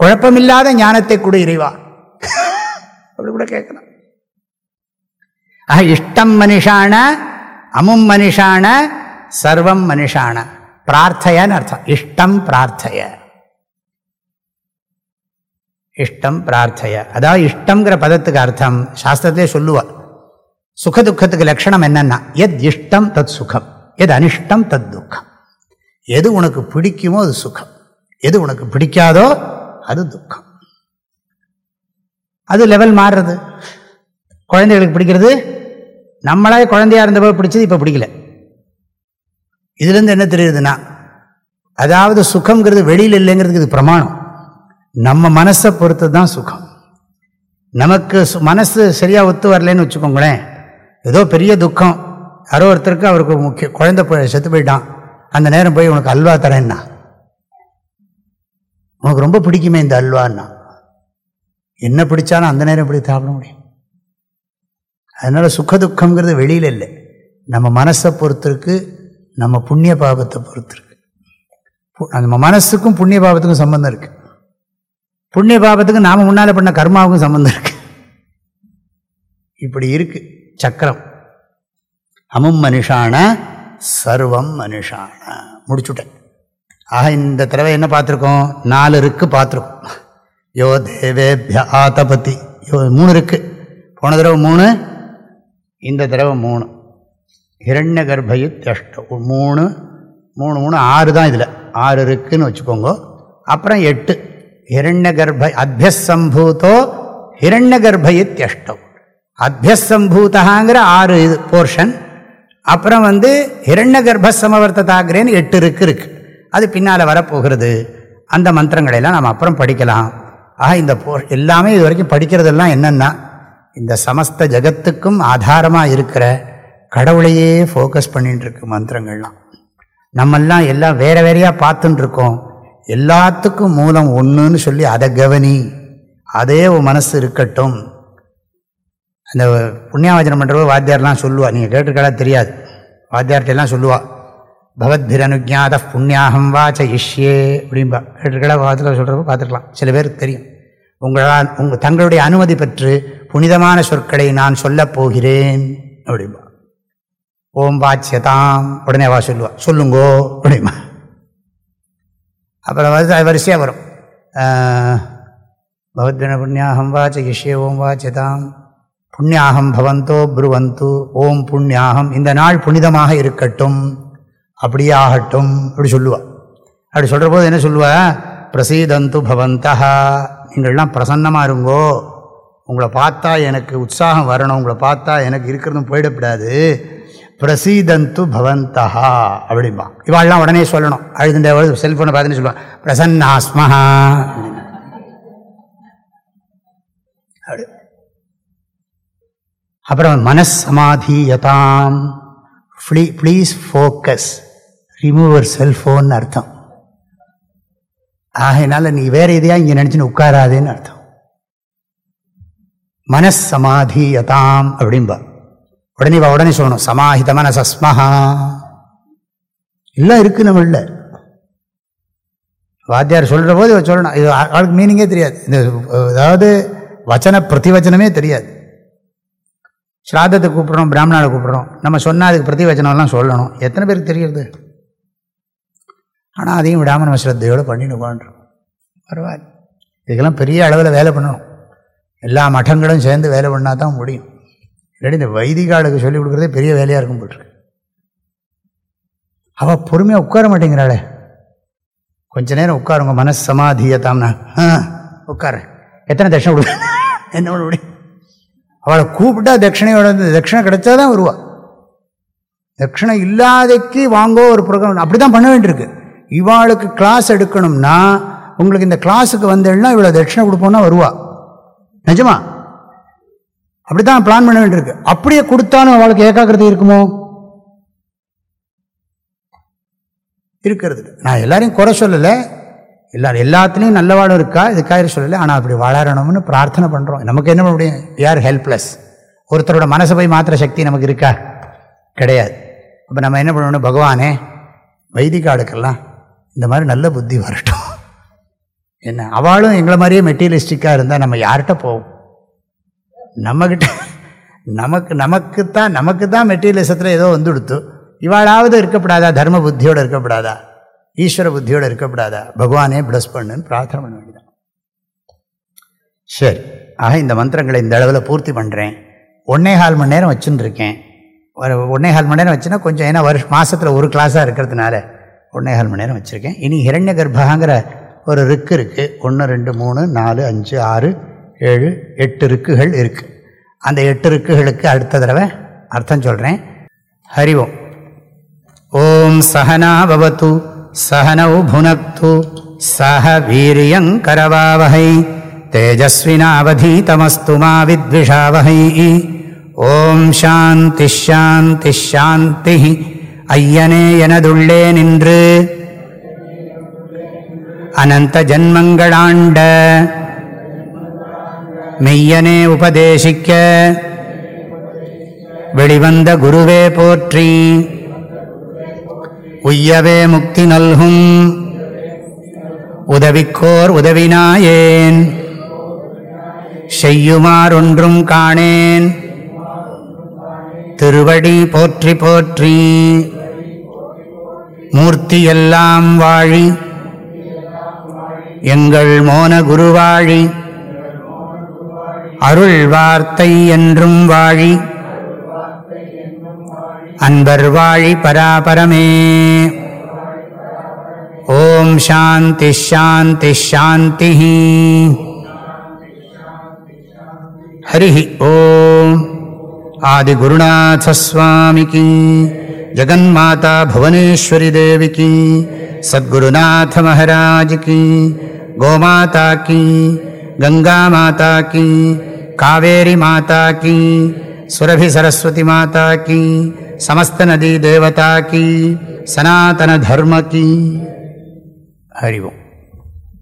குழப்பமில்லாத ஞானத்தை கூட இறைவா. அப்படி கூட கேட்கலாம். ஆஹ் இஷ்டம் மனுஷான அமும் மனுஷான சர்வம் மனுஷான. பிரார்த்தையன்னு அர்த்தம். இஷ்டம் பிரார்த்தைய. இஷ்டம் பிரார்த்தைய. அதாவது இஷ்டங்கிற பதத்துக்கு அர்த்தம். சாஸ்திரத்திலே சொல்லுவார் சுக துக்கத்துக்கு லட்சணம் என்னன்னா எத் இஷ்டம் தத் சுகம். எது அனிஷ்டம் தத் துக்கம். எது உனக்கு பிடிக்குமோ அது சுகம். எது உனக்கு பிடிக்காதோ அது துக்கம். அது லெவல் மாறுறது. குழந்தைகளுக்கு பிடிக்கிறது. நம்மளே குழந்தையா இருந்தபோது பிடிச்சது இப்போ பிடிக்கல. இதுலேருந்து என்ன தெரியுதுன்னா அதாவது சுகங்கிறது வெளியில் இல்லைங்கிறதுக்கு இது பிரமாணம். நம்ம மனசை பொறுத்து தான் சுகம். நமக்கு மனசு சரியாக ஒத்து வரலன்னு வச்சுக்கோங்களேன் ஏதோ பெரிய துக்கம். யாரோ ஒருத்தருக்கு அவருக்கு முக்கிய குழந்தை செத்து போயிட்டான். அந்த நேரம் போய் உனக்கு அல்வா தரேன்னா. உனக்கு ரொம்ப பிடிக்குமே இந்த அல்வான்னா. என்ன பிடிச்சாலும் அந்த நேரம் எப்படி சாப்பிட முடியும்? அதனால் சுக துக்கங்கிறது வெளியில் இல்லை. நம்ம மனசை பொறுத்திருக்கு நம்ம புண்ணிய பாவத்தை பொறுத்திருக்கு. நம்ம மனசுக்கும் புண்ணிய பாபத்துக்கும் சம்மந்தம் இருக்கு. புண்ணிய பாபத்துக்கு நாம் முன்னால் பண்ண கர்மாவுக்கும் சம்மந்தம் இருக்கு. இப்படி இருக்கு சக்கரம். அமும் மனுஷான சர்வம் மனுஷான. முடிச்சுட்டேன். ஆக இந்த தடவை என்ன பார்த்துருக்கோம்? நாலு இருக்கு பார்த்துருக்கோம். யோ தேவேபிய ஆதபதி. யோ மூணு இருக்கு. போன தடவை மூணு இந்த தடவை மூணு. ஹிரண்ய கர்ப்பயு தியஷ்ட மூணு மூணு மூணு ஆறு தான் இதில். ஆறு இருக்குதுன்னு வச்சுக்கோங்க. அப்புறம் எட்டு. ஹிரண்ய கர்ப்ப அபியசம்பூத்தோ ஹிரண்ய கர்ப்பயித்யஷ்டம் அபியசம்பூத்தகாங்கிற ஆறு இது போர்ஷன் அப்புறம் வந்து ஹிரண்ய கர்ப்ப சமவர்த்ததாகிறேன்னு எட்டு இருக்கு இருக்கு. அது பின்னால் வரப்போகிறது. அந்த மந்திரங்களையெல்லாம் நம்ம அப்புறம் படிக்கலாம். ஆக இந்த போ எல்லாமே இது வரைக்கும் படிக்கிறதெல்லாம் என்னென்னா இந்த சமஸ்த ஜகத்துக்கும் ஆதாரமாக இருக்கிற கடவுளையே ஃபோக்கஸ் பண்ணிட்டு இருக்கு மந்திரங்கள்லாம். நம்மெல்லாம் எல்லாம் வேற வேறையாக பார்த்துட்டு இருக்கோம் எல்லாத்துக்கும் மூலம் ஒன்றுன்னு சொல்லி அதை கவனி. அதே உன் மனசு இருக்கட்டும். அந்த புண்ணியாவச்சனம் பண்ணுறவ வாத்தியார்லாம் சொல்லுவா. நீங்கள் கேட்டிருக்கா தெரியாது. வாத்தியார்ட்டெல்லாம் சொல்லுவா. பகவத்பிரனுஜாத புண்ணியாகம் வாச்ச இஷ்யே அப்படின்பா கேட்டிருக்கா வாத்தில் சொல்கிறப்ப பார்த்துருக்கலாம். சில பேருக்கு தெரியும். உங்களால் உங்கள் தங்களுடைய அனுமதி பெற்று புனிதமான சொற்களை நான் சொல்லப் போகிறேன் அப்படின்பா ஓம் வாச்சியதாம். உடனே வா சொல்லுவா சொல்லுங்கோ அப்படிமா அப்புறம் வந்து அது வரிசையாக வரும். பகவத்வின புண்ணியாகம் வாச்ச இஷ்யே ஓம் வாச்சியதாம். புண்ணியாகம் பவந்தோ புருவந்து ஓம் புண்ணியாகம் இந்த நாள் புனிதமாக இருக்கட்டும் அப்படியே ஆகட்டும் அப்படி சொல்லுவா. அப்படி சொல்கிற போது என்ன சொல்லுவா? பிரசீதந்து பவந்தா நீங்கள்லாம் பிரசன்னமாக இருங்கோ. உங்களை பார்த்தா எனக்கு உற்சாகம் வரணும் உங்களை பார்த்தா எனக்கு இருக்கிறதும் போயிடக்கூடாது. பிரசீதந்து பவந்தா அப்படிம்பா. இவாள்லாம் உடனே சொல்லணும். அழுதுன்ற செல்ஃபோனை பார்த்துன்னு சொல்லுவான் பிரசன்னாஸ்மஹா அப்படி. அப்புறம் மனசமாதீயதாம். ப்ளீஸ் ஃபோக்கஸ் ரிமூவர் செல்ஃபோன் அர்த்தம். ஆகையினால நீ வேற எதையா இங்கே நினச்சின்னு உட்காராதேன்னு அர்த்தம். மனசமாதீயதாம் அப்படின்பா உடனே வா உடனே சொல்லணும். சமாஹிதமான சஸ்மஹா எல்லாம் இருக்கு நம்ம இல்லை வாத்தியார் சொல்கிற போது சொல்லணும். இது ஆளுக்கு மீனிங்கே தெரியாது. இந்த அதாவது வச்சன பிரதிவச்சனமே தெரியாது. ஸ்ராத்தத்தை கூப்பிட்றோம் பிராமணாவை கூப்பிட்றோம் நம்ம சொன்னால் அதுக்கு பிரதிவச்சனம்லாம் சொல்லணும். எத்தனை பேருக்கு தெரியுது ஆனால் அதையும் விடாமல் நம்ம ஸ்ரத்தையோடு பண்ணிட்டு உட்காந்துருக்கோம் பரவாயில்ல. இதுக்கெல்லாம் பெரிய அளவில் வேலை பண்ணணும். எல்லா மட்டங்களும் சேர்ந்து வேலை பண்ணால் தான் முடியும். இல்லாட்டி இந்த வைதிகாளுக்கு சொல்லிக் கொடுக்குறதே பெரிய வேலையாக இருக்கும் போட்டுருக்கு அவள் பொறுமையாக உட்கார மாட்டேங்கிறாளே. கொஞ்ச நேரம் உட்காருங்க மனசு சமாதியத்தாம்னா ஆ உட்காரேன் எத்தனை தட்சணை கொடுக்க என்ன பண்ண முடியும் அவளை கூப்பிட்டா தட்சிணையோட தட்சிணை கிடைச்சா தான் வருவா. தட்சிணை இல்லாதைக்கு வாங்கோ ஒரு ப்ரோக்ராம். அப்படி தான் பண்ண வேண்டியிருக்கு. இவாளுக்கு கிளாஸ் எடுக்கணும்னா உங்களுக்கு இந்த கிளாஸுக்கு வந்தேன்னா இவ்வளோ தட்சிணை கொடுப்போம்னா வருவா. நிஜமா? அப்படி தான் பிளான் பண்ண வேண்டியிருக்கு. அப்படியே கொடுத்தாலும் அவளுக்கு ஏகாகிரதை இருக்குமோ? இருக்கிறது நான் எல்லாரையும் குறை சொல்லலை. எல்லாரும் எல்லாத்துலேயும் நல்லவாளும் இருக்கா? இதுக்காக சொல்லலை. ஆனால் அப்படி வளரணும்னு பிரார்த்தனை பண்ணுறோம் நமக்கு என்ன பண்ண முடியும்? யார் ஹெல்ப்லெஸ் ஒருத்தரோட மனசை போய் மாத்திர சக்தி நமக்கு இருக்கா? கிடையாது. அப்போ நம்ம என்ன பண்ணணும்? பகவானே வைதிகாளுக்கெல்லாம் இந்த மாதிரி நல்ல புத்தி வரட்டும். என்ன? அவளும் எங்களை மாதிரியே மெட்டீரியலிஸ்டிக்காக இருந்தால் நம்ம யார்கிட்ட போவோம்? நம்மக்கிட்ட நமக்கு நமக்கு தான் நமக்கு தான் மெட்டீரியலிசத்தில் ஏதோ வந்துடுத்து. இவாளாவது இருக்கப்படாதா? தர்ம புத்தியோடு இருக்கப்படாதா? ஈஸ்வர புத்தியோடு இருக்கப்படாதா? பகவானே பிளஸ் பண்ணுன்னு பிரார்த்தனை பண்ண வேண்டியதான் சரி. ஆக இந்த மந்திரங்களை இந்த அளவில் பூர்த்தி பண்ணுறேன் ஒன்றே கால் மணி நேரம் வச்சுன்னு ஒரு ஒன்னே கால் மணி நேரம் வச்சுன்னா கொஞ்சம் ஏன்னா வருஷ மாதத்தில் ஒரு கிளாஸாக இருக்கிறதுனால ஒன்னே கால் மணி நேரம் வச்சுருக்கேன். இனி ஹிரண்ய கர்ப்பகாங்கிற ஒரு ரிக்கு இருக்குது ஒன்று ரெண்டு மூணு நாலு அஞ்சு ஆறு ஏழு எட்டு ருக்குகள் இருக்குது அந்த எட்டு ருக்குகளுக்கு அடுத்த தடவை அர்த்தம் சொல்கிறேன் ஹரிவோம் ஓம். சகனா பவத்து சகனௌ புனக்து சஹ வீரியங்கரவாவகை தேஜஸ்வினாவதீதமஸ்து மா வித்விஷாவகை. ஓம் சாந்தி ஷாந்தி ஷாந்தி ஐயனே எனதுள்ளே நின்று. அனந்த ஜன்மங்களாண்ட. மெய்யனே உபதேசிக்க. வெளிவந்த குருவே போற்றி. உய்யவே முக்தி நல்கும். உதவிக்கோர் உதவினாயேன். செய்யுமாறொன்றும் காணேன். திருவடி போற்றி போற்றி. மூர்த்தியெல்லாம் வாழி. எங்கள் மோன குருவாழி. அருள் வார்த்தை என்றும் வாழி. அன்பர் வாழி பராபரமே. ஓம் சாந்தி ஷாந்தி ஷாந்தி ஹரி ஓம். ஆதிகுருநாசஸ்வாமிக்கு ஜகன்மாதா புவனேஸ்வரி தேவிக்கு சத்குருநாத மகாராஜ் கி கோமாதா கி கங்கா மாதா கீ காவேரி மாதா கீ சுரபி சரஸ்வதி மாதா கீ சமஸ்த தேவதா கீ சனாதன தர்ம கீ ஹரிவோம்.